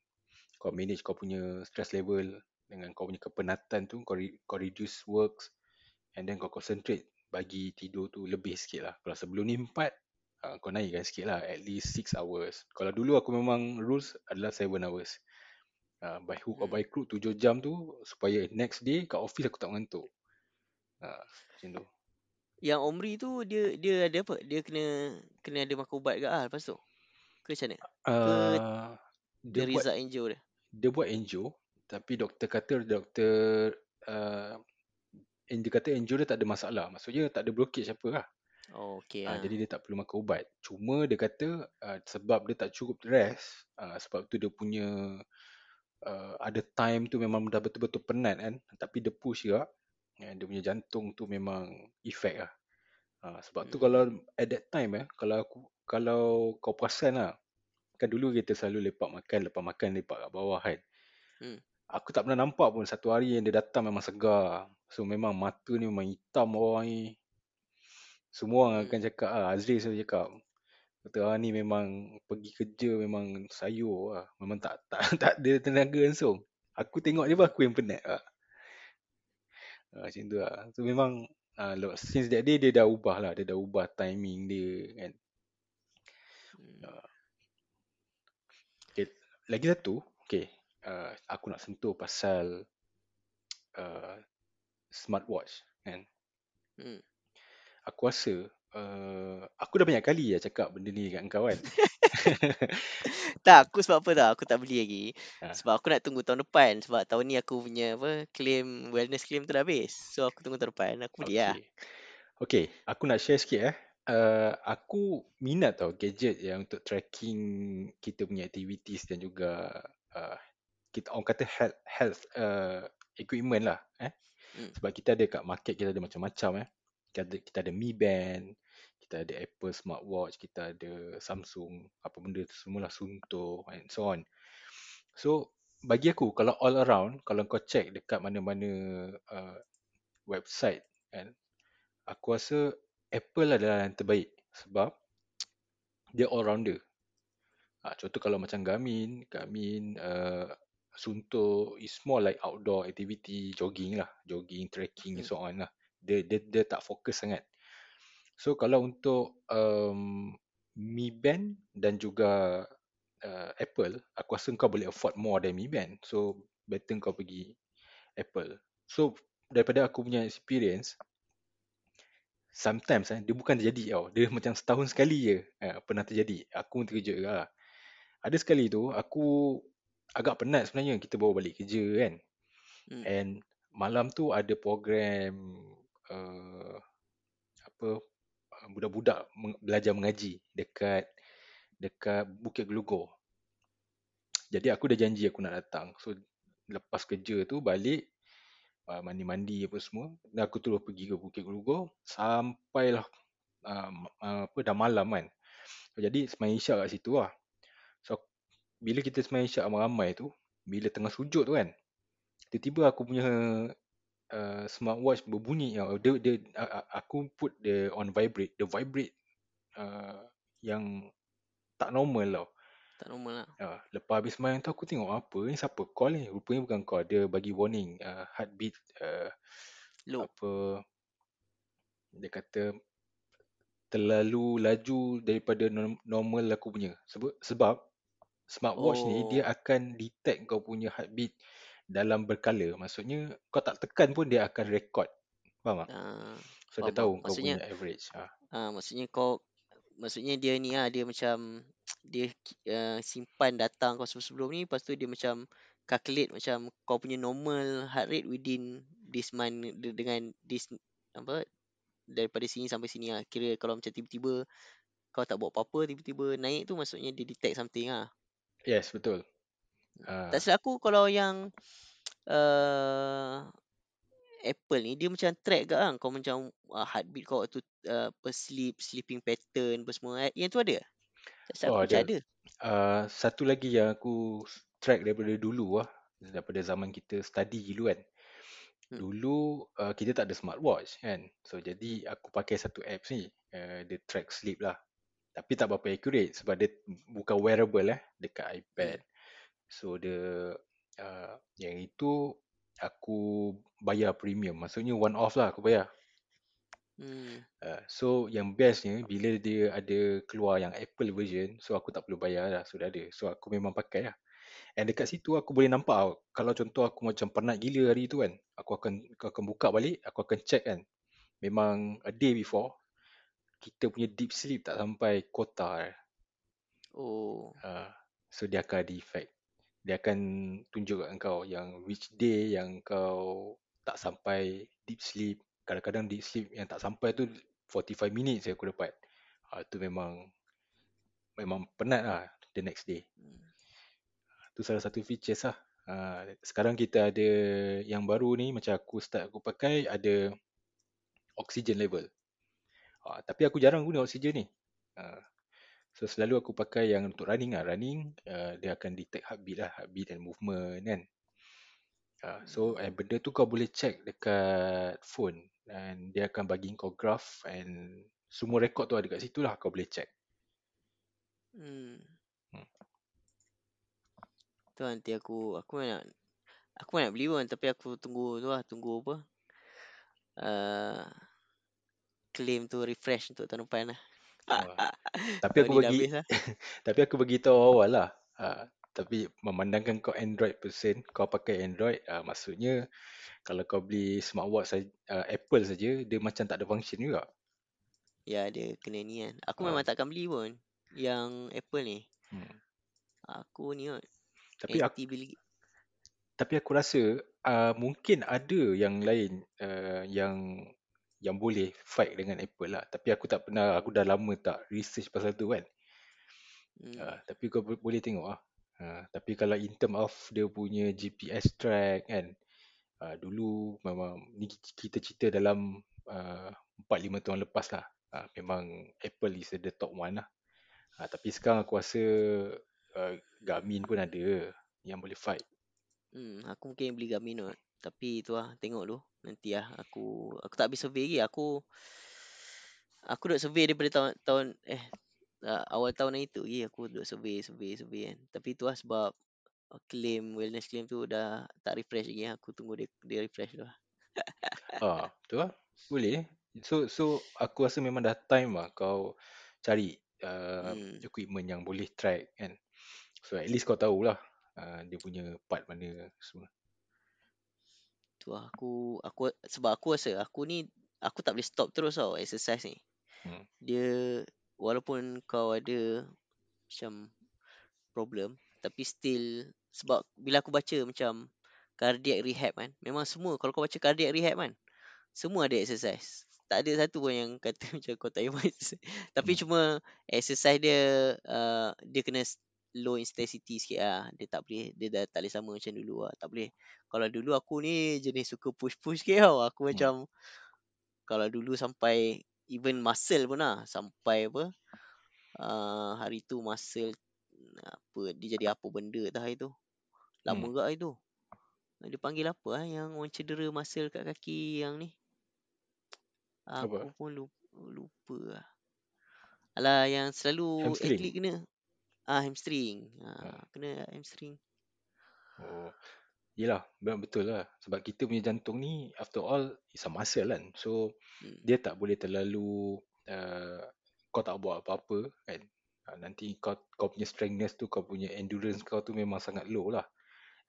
Kau manage kau punya stress level dengan kau punya kepenatan tu kau re, kau reduce works and then kau concentrate bagi tidur tu lebih sikit lah. Kalau sebelum ni 4 uh, kau naikkan sikit lah at least 6 hours. Kalau dulu aku memang rules adalah 7 hours. Uh, by hook or Hmm. by crook 7 jam tu supaya next day kat office aku tak mengantuk. Uh, macam tu. Yang Omri tu dia dia ada apa? Dia kena kena ada makan ubat ke ah lepas tu? Ke macam mana? Uh, Dia dia buat result angio dia. dia buat angio tapi doktor kata doktor uh, dia kata angio dia tak ada masalah. Maksudnya tak ada blockage apa lah. Oh okey Uh, ah. jadi dia tak perlu makan ubat. Cuma dia kata uh, sebab dia tak cukup rest, uh, sebab tu dia punya uh, ada time tu memang dah betul-betul penat kan. Tapi dia push juga. Uh, dia punya jantung tu memang effect lah. Uh, sebab tu Hmm. kalau at that time eh, kalau aku kalau kau perasan lah, kan dulu kita selalu lepak makan, lepas makan lepak kat bawah kan. Hmm. Aku tak pernah nampak pun satu hari yang dia datang memang segar. So memang mata ni memang hitam bawah ni. Semua orang Hmm. akan cakap ah Azri selalu cakap kata ah ni memang pergi kerja memang sayur lah. Memang tak tak tak ada tenaga langsung. Aku tengok dia pun aku yang penat lah. Ah, macam tu lah. So memang ah, since that day dia dah ubah lah. Dia dah ubah timing dia kan. Hmm. Ah, okay. Lagi satu. Okay. Uh, aku nak sentuh pasal uh, smartwatch kan. Hmm. Aku rasa uh, aku dah banyak kali lah cakap benda ni kat kau kan. Tak, aku sebab apa tak? Aku tak beli lagi. Ha. Sebab aku nak tunggu tahun depan. Sebab tahun ni aku punya apa claim wellness claim tu dah habis. So aku tunggu tahun depan. Aku beli lah. Okay. Okay, aku nak share sikit eh. Uh, aku minat tau gadget yang untuk tracking kita punya activities dan juga uh, kita orang kata health, health uh, equipment lah eh. Hmm. Sebab kita ada kat market kita ada macam-macam eh. Kita ada kita ada Mi Band, kita ada Apple smartwatch, kita ada Samsung, apa benda tu semualah Sunto and so on. So bagi aku kalau all around kalau kau check dekat mana-mana uh, website kan aku rasa Apple adalah yang terbaik sebab dia all rounder. Ha, contoh kalau macam Garmin, Garmin uh, Sunto is more like outdoor activity jogging lah, jogging, trekking and Hmm. so on lah. Dia dia dia tak fokus sangat. So kalau untuk um, Mi Band dan juga uh, Apple, aku rasa kau boleh afford more than Mi Band. So better kau pergi Apple. So daripada aku punya experience, sometimes eh, dia bukan terjadi tau. Dia macam setahun sekali je eh, pernah terjadi. Aku pun terkejut juga lah. Ada sekali tu aku agak penat sebenarnya kita bawa balik kerja kan. Hmm. And malam tu ada program uh, apa uh, budak-budak belajar mengaji dekat dekat Bukit Gelugor. Jadi aku dah janji aku nak datang. So lepas kerja tu balik uh, mandi-mandi apa semua dan aku terus pergi ke Bukit Gelugor sampailah uh, uh, apa dah malam kan. Jadi semain isyak kat situ lah. So bila kita semain isyak ramai-ramai tu bila tengah sujud tu kan tiba-tiba aku punya uh, smartwatch berbunyi tau. Dia, dia, uh, aku put the on vibrate. The vibrate uh, yang tak normal tau. Tak normal lah. Uh, lepas habis main tu aku tengok apa ni siapa call ni. Rupanya bukan call. Dia bagi warning. Uh, heartbeat. Uh, Low. apa. Dia kata terlalu laju daripada norm- normal aku punya. Sebab, sebab smartwatch oh. ni dia akan detect kau punya heartbeat dalam berkala. Maksudnya kau tak tekan pun dia akan record. Faham tak? Uh, So dia faham, tahu faham. kau Maksudnya- punya average. Ha. Ah, maksudnya kau maksudnya dia ni ah dia macam dia uh, simpan data kau sebelum-sebelum ni lepas tu dia macam calculate macam kau punya normal heart rate within this month de- dengan this apa daripada sini sampai sini lah. Kira kalau macam tiba-tiba kau tak buat apa-apa tiba-tiba naik tu maksudnya dia detect something ah. Yes, betul. Ha. Tak silap aku kalau yang uh, Apple ni dia macam track ke kan kau macam uh, heartbeat kau waktu uh, apa sleep sleeping pattern apa semua Eh, yang tu ada tak Oh, ada. ada Uh, satu lagi yang aku track daripada dulu lah. Daripada zaman kita study dulu kan. Hmm. Dulu uh, kita tak ada smartwatch kan. So jadi aku pakai satu apps ni. Uh, dia track sleep lah. Tapi tak berapa accurate sebab dia bukan wearable eh dekat iPad. So dia uh, yang itu aku bayar premium. Maksudnya one off lah aku bayar. Hmm. Uh, so yang bestnya bila dia ada keluar yang Apple version, so aku tak perlu bayar lah, sudah ada. So aku memang pakai lah. And dekat situ aku boleh nampak tau, kalau contoh aku macam penat gila hari tu kan, aku akan aku akan buka balik, aku akan check kan. Memang a day before, kita punya deep sleep tak sampai quota. Eh. oh Uh, so dia akan ada effect. Dia akan tunjuk kat kau yang which day yang kau tak sampai deep sleep. Kadang-kadang deep sleep yang tak sampai tu 45 minutes je aku dapat. Ha, tu memang memang penat lah the next day. Hmm. Tu salah satu features lah. Ha, sekarang kita ada yang baru ni macam aku start aku pakai ada oxygen level. Ha, tapi aku jarang guna oxygen ni. Ha, so selalu aku pakai yang untuk running lah. Running uh, dia akan detect heartbeat lah. Heartbeat and movement kan. Uh, so eh, benda tu kau boleh check dekat phone dan dia akan bagi kau graph and semua rekod tu ada kat situ lah kau boleh check. hmm. Hmm. tu nanti aku aku nak aku nak beli pun tapi aku tunggu tu lah tunggu apa uh, claim tu refresh untuk tahun depan lah Uh, tapi aku bagi lah tapi aku bagi tahu awal lah. Uh, tapi memandangkan kau Android person, kau pakai Android, uh, maksudnya kalau kau beli smartwatch saja, uh, Apple saja, dia macam tak ada function juga. ya dia kena ni kan aku Ah. memang takkan beli pun yang Apple ni Hmm. aku ni kot Tapi aku, beli tapi aku rasa uh, mungkin ada yang lain uh, yang yang boleh fight dengan Apple lah. Tapi aku tak pernah, aku dah lama tak research pasal tu kan. hmm. Uh, tapi kau bo- boleh tengok lah. Uh, tapi kalau in term of dia punya GPS track kan. Uh, dulu memang ni kita cerita dalam uh, 4-5 tahun lepas lah. Uh, memang Apple is the top one lah. Uh, tapi sekarang aku rasa uh, Garmin pun ada yang boleh fight. Hmm, aku mungkin beli Garmin kot. Tapi tu lah, tengok dulu. Nanti lah aku aku tak habis survey lagi. Aku aku duk survey daripada tahun tahun eh uh, awal tahun itu lagi aku duk survey survey survey kan. Tapi tu lah sebab uh, claim wellness claim tu dah tak refresh lagi. Aku tunggu dia dia refresh dulu lah. Ah, betul lah. Boleh. So so aku rasa memang dah time lah kau cari uh, Hmm. equipment yang boleh track kan. So at least kau tahulah uh, dia punya part mana semua. Tu lah aku aku sebab aku rasa aku ni aku tak boleh stop terus tau exercise ni. Hmm. Dia walaupun kau ada macam problem tapi still sebab bila aku baca macam cardiac rehab kan memang semua kalau kau baca cardiac rehab kan semua ada exercise. Tak ada satu pun yang kata macam kau tak payah buat tapi Hmm. cuma exercise dia uh, dia kena low intensity sikit lah. Dia tak boleh dia dah tak boleh sama macam dulu lah. Tak boleh. Kalau dulu aku ni jenis suka push push sikit tau. Aku Hmm. macam kalau dulu sampai even muscle pun lah sampai apa uh, hari tu muscle apa dia jadi apa benda dah hari tu lama Hmm. hmm. hari tu dia panggil apa ah yang orang cedera muscle kat kaki yang ni Apa? aku pun lupa, lupa lah Alah yang selalu Hamstring. atlet kena Ah hamstring. Ha. Ah kena hamstring. Oh. Yelah, memang betul lah. Sebab kita punya jantung ni, after all, is a muscle kan. So, Hmm. dia tak boleh terlalu, uh, kau tak buat apa-apa kan. Uh, nanti kau kau punya strengthness tu, kau punya endurance kau tu memang sangat low lah.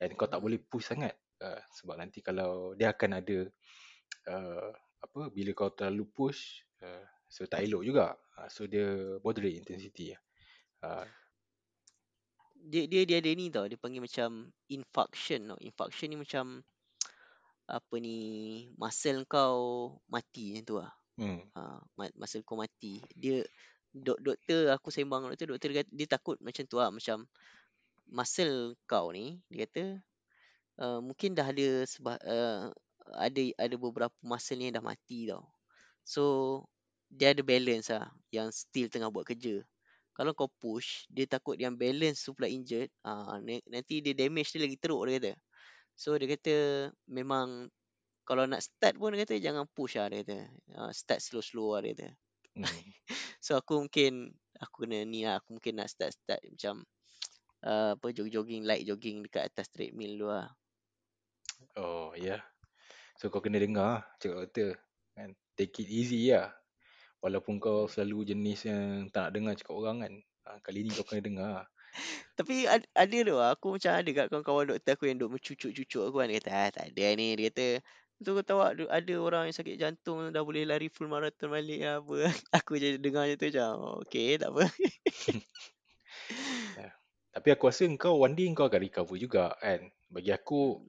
And kau tak Hmm. boleh push sangat. Uh, sebab nanti kalau, dia akan ada, uh, apa, bila kau terlalu push, uh, so tak elok juga. Uh, so, dia moderate intensity lah. Uh, Dia dia dia ada ni tau, dia panggil macam infarction tau. Infarction ni macam apa ni, muscle kau mati macam tu lah. hmm. Ha, muscle kau mati. Dia dok doktor aku sembang doktor, doktor dia, kata, dia takut macam tu lah, macam muscle kau ni, dia kata uh, mungkin dah ada sebab uh, ada ada beberapa muscle ni yang dah mati tau. So dia ada balance lah yang still tengah buat kerja. Kalau kau push, dia takut yang balance tu pula injured, ah uh, nanti dia damage dia lagi teruk dia kata. So dia kata memang kalau nak start pun dia kata jangan push lah dia kata. Uh, start slow-slow lah dia kata. Hmm. So aku mungkin aku kena ni lah, aku mungkin nak start-start macam uh, apa jogging-jogging, light jogging dekat atas treadmill tu lah. Oh, ya. Yeah. So, kau kena dengar lah cakap doktor. Kan? Take it easy lah. Walaupun kau selalu jenis yang tak nak dengar cakap orang kan. Ha, kali ni kau kena dengar. Tapi ada, ada tu aku macam ada kat kawan-kawan doktor aku yang duk mencucuk-cucuk aku kan. Dia kata, ah, tak ada ni. Dia kata, tu kau tahu ada, ada orang yang sakit jantung dah boleh lari full marathon balik lah apa. Aku je dengar macam tu macam, oh, okay tak apa. Ya. Tapi aku rasa kau one day kau akan recover juga kan. Bagi aku,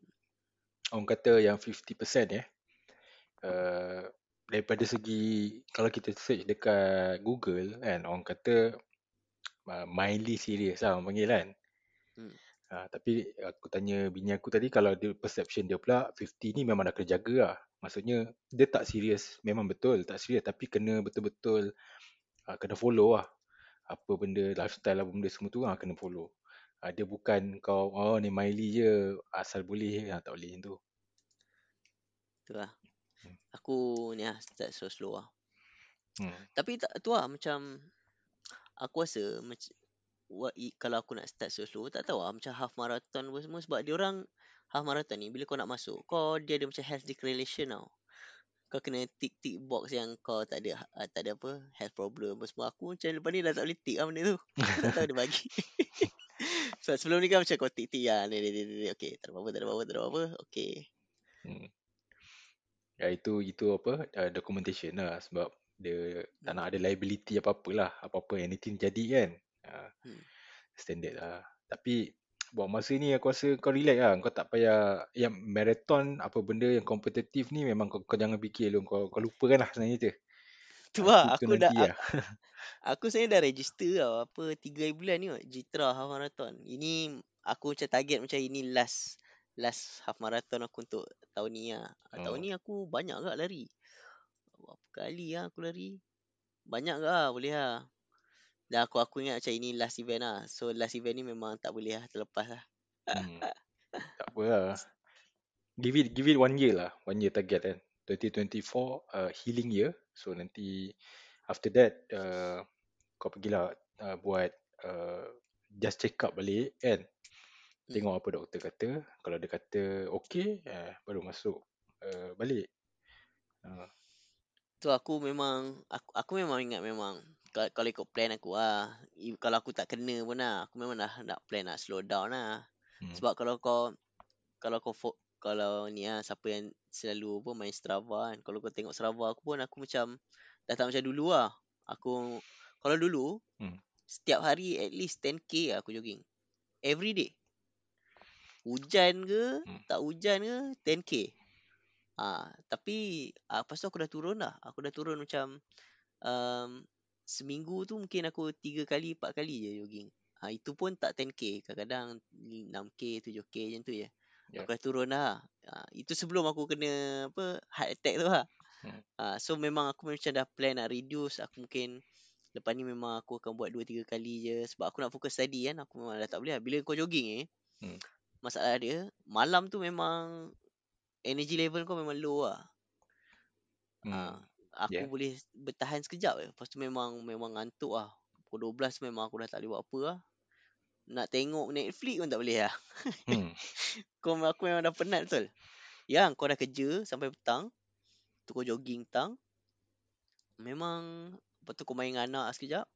orang kata yang 50% eh. Uh, daripada segi, kalau kita search dekat Google kan, orang kata uh, mildly serious lah orang panggil kan. Hmm. Ha, tapi aku tanya bini aku tadi kalau dia perception dia pula 50 ni memang dah kena jaga lah. Maksudnya dia tak serius. Memang betul tak serius tapi kena betul-betul uh, kena follow lah. Apa benda lifestyle apa benda semua tu lah kena follow. Uh, dia bukan kau oh ni Miley je asal boleh ha, tak boleh macam tu. Tu lah. Hmm. Aku ni lah start slow-slow lah. Hmm. Tapi tak tu lah macam aku rasa macam kalau aku nak start slow-slow tak tahu lah macam half marathon apa semua sebab dia orang half marathon ni bila kau nak masuk kau dia ada macam health declaration tau. Kau kena tick tick box yang kau tak ada uh, tak ada apa health problem apa semua. Aku macam lepas ni dah tak boleh tick lah benda tu. Tak tahu dia bagi. so sebelum ni kan macam kau tick tick lah. Ni, ni, ni, ni. Okay tak ada apa-apa tak ada apa-apa tak ada apa-apa. Okay. Hmm. Ya itu itu apa uh, documentation lah sebab dia tak nak ada liability apa-apa lah apa-apa anything jadi kan uh, Hmm. standard lah tapi buat masa ni aku rasa kau relax lah kau tak payah yang marathon apa benda yang kompetitif ni memang kau, kau jangan fikir lu kau, kau lupakan lah sebenarnya tu Tu Ah, lah tu- tu aku dah nanti lah. aku, aku sebenarnya dah register tau apa 3 bulan ni kot, Jitra half marathon. Ini aku macam target macam ini last last half marathon aku untuk tahun ni lah. Oh. Tahun ni aku banyak gak lari. Berapa kali lah aku lari. Banyak gak lah boleh lah. Dan aku aku ingat macam ini last event lah. So last event ni memang tak boleh lah terlepas lah. hmm. tak apa lah give it give it one year lah one year target kan 2024 uh, healing year so nanti after that uh, kau pergilah uh, buat uh, just check up balik kan. Tengok apa doktor kata kalau dia kata okey uh, baru masuk uh, balik uh, Tu aku memang aku aku memang ingat memang kalau, kalau ikut plan aku i- Kalau aku tak kena pun lah, aku memang dah nak plan nak slow down lah. hmm. Sebab kalau kau kalau kau fo- kalau ni lah siapa yang selalu apa main Strava kan. Kalau kau tengok Strava aku pun aku macam dah tak macam dulu lah. Aku kalau dulu Hmm. setiap hari at least 10k lah aku jogging. Every day. Hujan ke, Hmm. tak hujan ke, 10k. Ah, tapi ah, lepas tu aku dah turun dah. Aku dah turun macam um, seminggu tu mungkin aku tiga kali, empat kali je jogging. Ah, itu pun tak 10k. Kadang-kadang 6k, 7k macam tu je. Ya. Aku dah turun dah. Ah, itu sebelum aku kena apa heart attack tu lah. Hmm. Ah, so memang aku macam dah plan nak reduce. Aku mungkin lepas ni memang aku akan buat 2-3 kali je. Sebab aku nak fokus study kan. Aku memang dah tak boleh lah. Bila kau jogging eh. Hmm. Masalah dia. Malam tu memang energy level kau memang low lah. Hmm. Ah, aku Yeah. boleh bertahan sekejap je. Lepas tu memang memang ngantuk lah. Pukul 12 memang aku dah tak boleh buat apa lah. Nak tengok Netflix pun tak boleh lah. Hmm. Kau aku memang dah penat betul. Yang kau dah kerja sampai petang. Tu kau jogging petang. Memang lepas tu kau main dengan anak sekejap.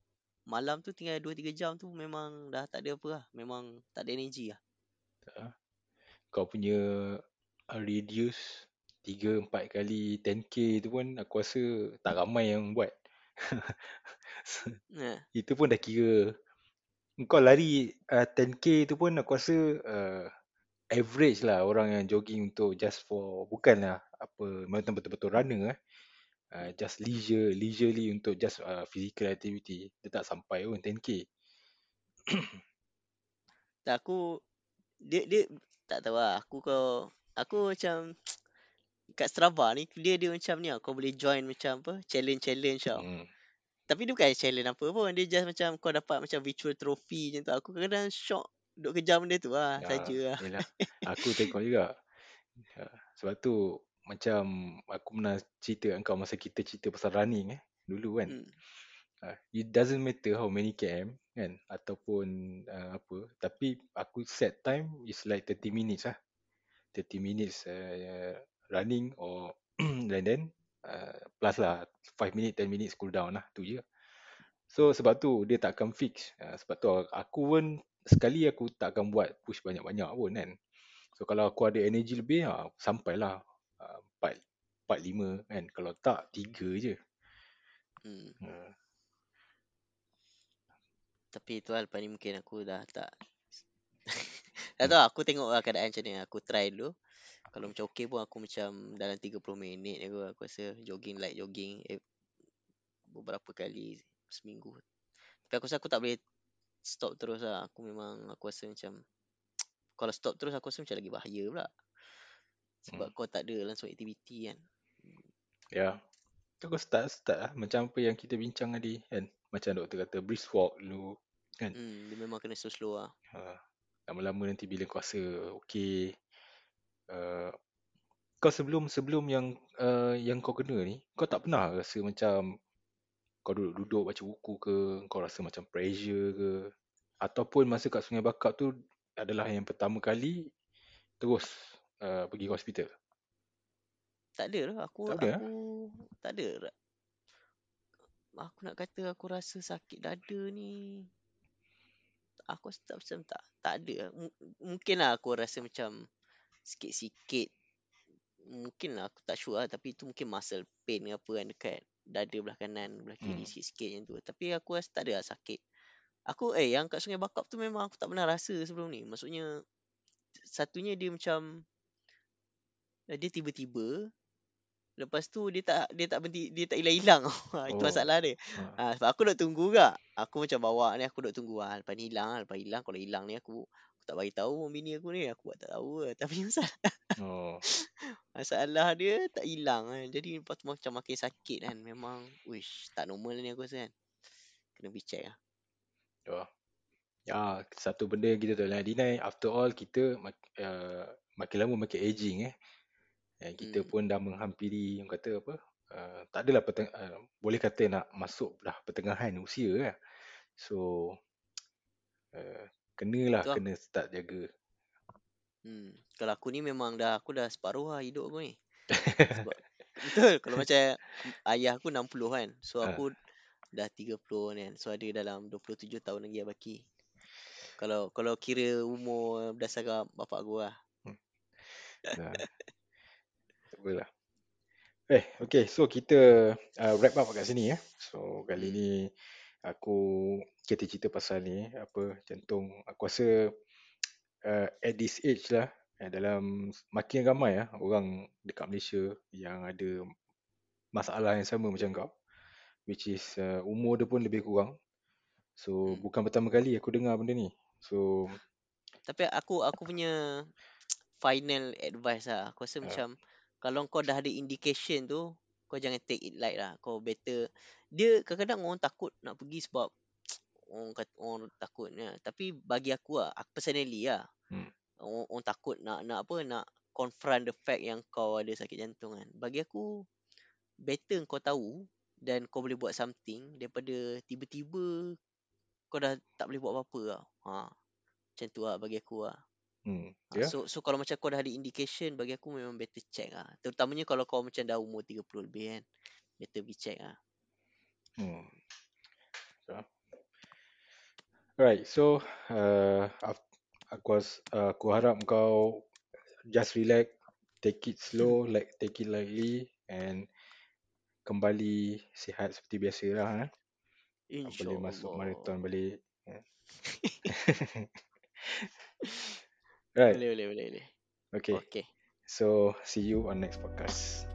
Malam tu tinggal 2-3 jam tu memang dah tak ada apa lah. Memang tak ada energi lah. Kau punya uh, reduce 3-4 kali 10k tu pun aku rasa tak ramai yang buat. Ha. Itu pun dah kira kau lari uh, 10k tu pun aku rasa uh, average lah orang yang jogging untuk just for bukanlah apa macam betul-betul runner eh. Uh, just leisure leisurely untuk just uh, physical activity dia tak sampai pun 10k. Tak aku dia dia tak tahu lah. Aku kau aku macam kat Strava ni dia dia macam ni lah. Kau boleh join macam apa challenge-challenge tau. Hmm. Tapi dia bukan challenge apa pun. Dia just macam kau dapat macam virtual trophy macam tu. Aku kadang-kadang shock duk kejar benda tu lah. Ya, Saja lah. Yelah, aku tengok juga. Ya, sebab tu macam aku pernah cerita dengan kau masa kita cerita pasal running eh dulu kan. Hmm. Uh, it doesn't matter how many km kan? Ataupun uh, apa. Tapi aku set time is like 30 minutes lah. 30 minutes uh, running or and then uh, plus lah 5 minutes 10 minutes cool down lah. Tu je. So sebab tu dia tak akan fix. Uh, sebab tu aku pun sekali aku tak akan buat push banyak-banyak pun kan? So kalau aku ada energy lebih uh, sampailah uh, 4 4 5 kan? Kalau tak 3 je. Hmm. uh, Tapi tu lah lepas ni mungkin aku dah tak Tak tahu aku tengok lah keadaan macam ni. Aku try dulu. Kalau macam okey pun aku macam Dalam 30 minit aku, aku rasa jogging light jogging eh, Beberapa kali seminggu. Tapi aku rasa aku tak boleh Stop terus lah. Aku memang aku rasa macam Kalau stop terus aku rasa macam lagi bahaya pula. Sebab Hmm. kau tak ada langsung aktiviti kan. Ya. Aku start start lah. Macam apa yang kita bincang tadi kan. Macam doktor kata brisk walk dulu kan. hmm, Dia memang kena slow-slow lah Ha. Lama-lama nanti bila kau rasa okey uh, kau sebelum sebelum yang uh, yang kau kena ni kau tak pernah rasa macam kau duduk-duduk baca buku ke kau rasa macam pressure ke ataupun masa kat Sungai Bakap tu adalah yang pertama kali terus uh, pergi ke hospital. Tak ada lah aku Tak ada, eh? aku tak ada. Aku nak kata aku rasa sakit dada ni. Aku rasa tak macam tak tak ada. M- mungkin lah aku rasa macam sikit-sikit mungkin lah aku tak sure lah tapi itu mungkin muscle pain ke apa kan dekat dada belah kanan belah kiri Hmm. sikit-sikit macam tu tapi aku rasa tak ada lah sakit aku eh yang kat Sungai Bakap tu memang aku tak pernah rasa sebelum ni maksudnya satunya dia macam dia tiba-tiba lepas tu dia tak dia tak berhenti dia tak hilang-hilang Ha, itu Oh. masalah dia Ha. ha, sebab aku duk tunggu juga aku macam bawa ni aku duk tunggu ah lepas ni hilang ah lepas hilang kalau hilang ni aku aku tak bagi tahu dengan bini aku ni aku buat tak tahu lah. tapi masalah Oh. masalah dia tak hilang kan jadi lepas tu macam makin sakit kan memang wish tak normal ni aku rasa kan kena pergi check lah Ya. Ya, satu benda kita tak boleh nak deny. After all, kita uh, makin lama makin aging eh. Dan kita Hmm. pun dah menghampiri, yang kata apa, uh, tak adalah, peteng, uh, boleh kata nak masuk dah pertengahan usia lah. So, uh, kenalah, Betul lah. kena start jaga. Hmm. Kalau aku ni memang dah aku dah separuh lah hidup aku ni. Sebab betul kalau macam ayah aku 60 kan. So Ha. aku dah 30 kan. So ada dalam 27 tahun lagi yang baki. Kalau kalau kira umur berdasarkan bapak aku lah. Nah, apalah. Eh, okay. So, kita uh, wrap up kat sini eh. So, kali ni aku kita cerita pasal ni apa jantung aku rasa uh, at this age lah eh, dalam makin ramai lah orang dekat Malaysia yang ada masalah yang sama macam kau which is uh, umur dia pun lebih kurang so Hmm. bukan pertama kali aku dengar benda ni so Tapi aku aku punya final advice lah. Aku rasa Ha. macam kalau kau dah ada indication tu, kau jangan take it light lah. Kau better dia kadang-kadang orang takut nak pergi sebab orang kata orang takut ya. Tapi bagi aku lah, aku personally lah. Hmm. Orang, orang takut nak nak apa nak confront the fact yang kau ada sakit jantung kan. Bagi aku better kau tahu dan kau boleh buat something daripada tiba-tiba kau dah tak boleh buat apa-apa tau. Ha. Macam tu lah bagi aku lah. Hmm. Ha, Ya. So so kalau macam kau dah ada indication bagi aku memang better check lah. Terutamanya kalau kau macam dah umur 30 lebih kan. Better pergi check lah. Hmm. So. Right. So uh, aku was, uh, aku harap kau just relax, take it slow, like take it lightly and kembali sihat seperti biasa lah. Eh. Boleh masuk marathon InsyaAllah. balik. Right. Boleh boleh boleh boleh. Okay. Okay. So see you on next podcast.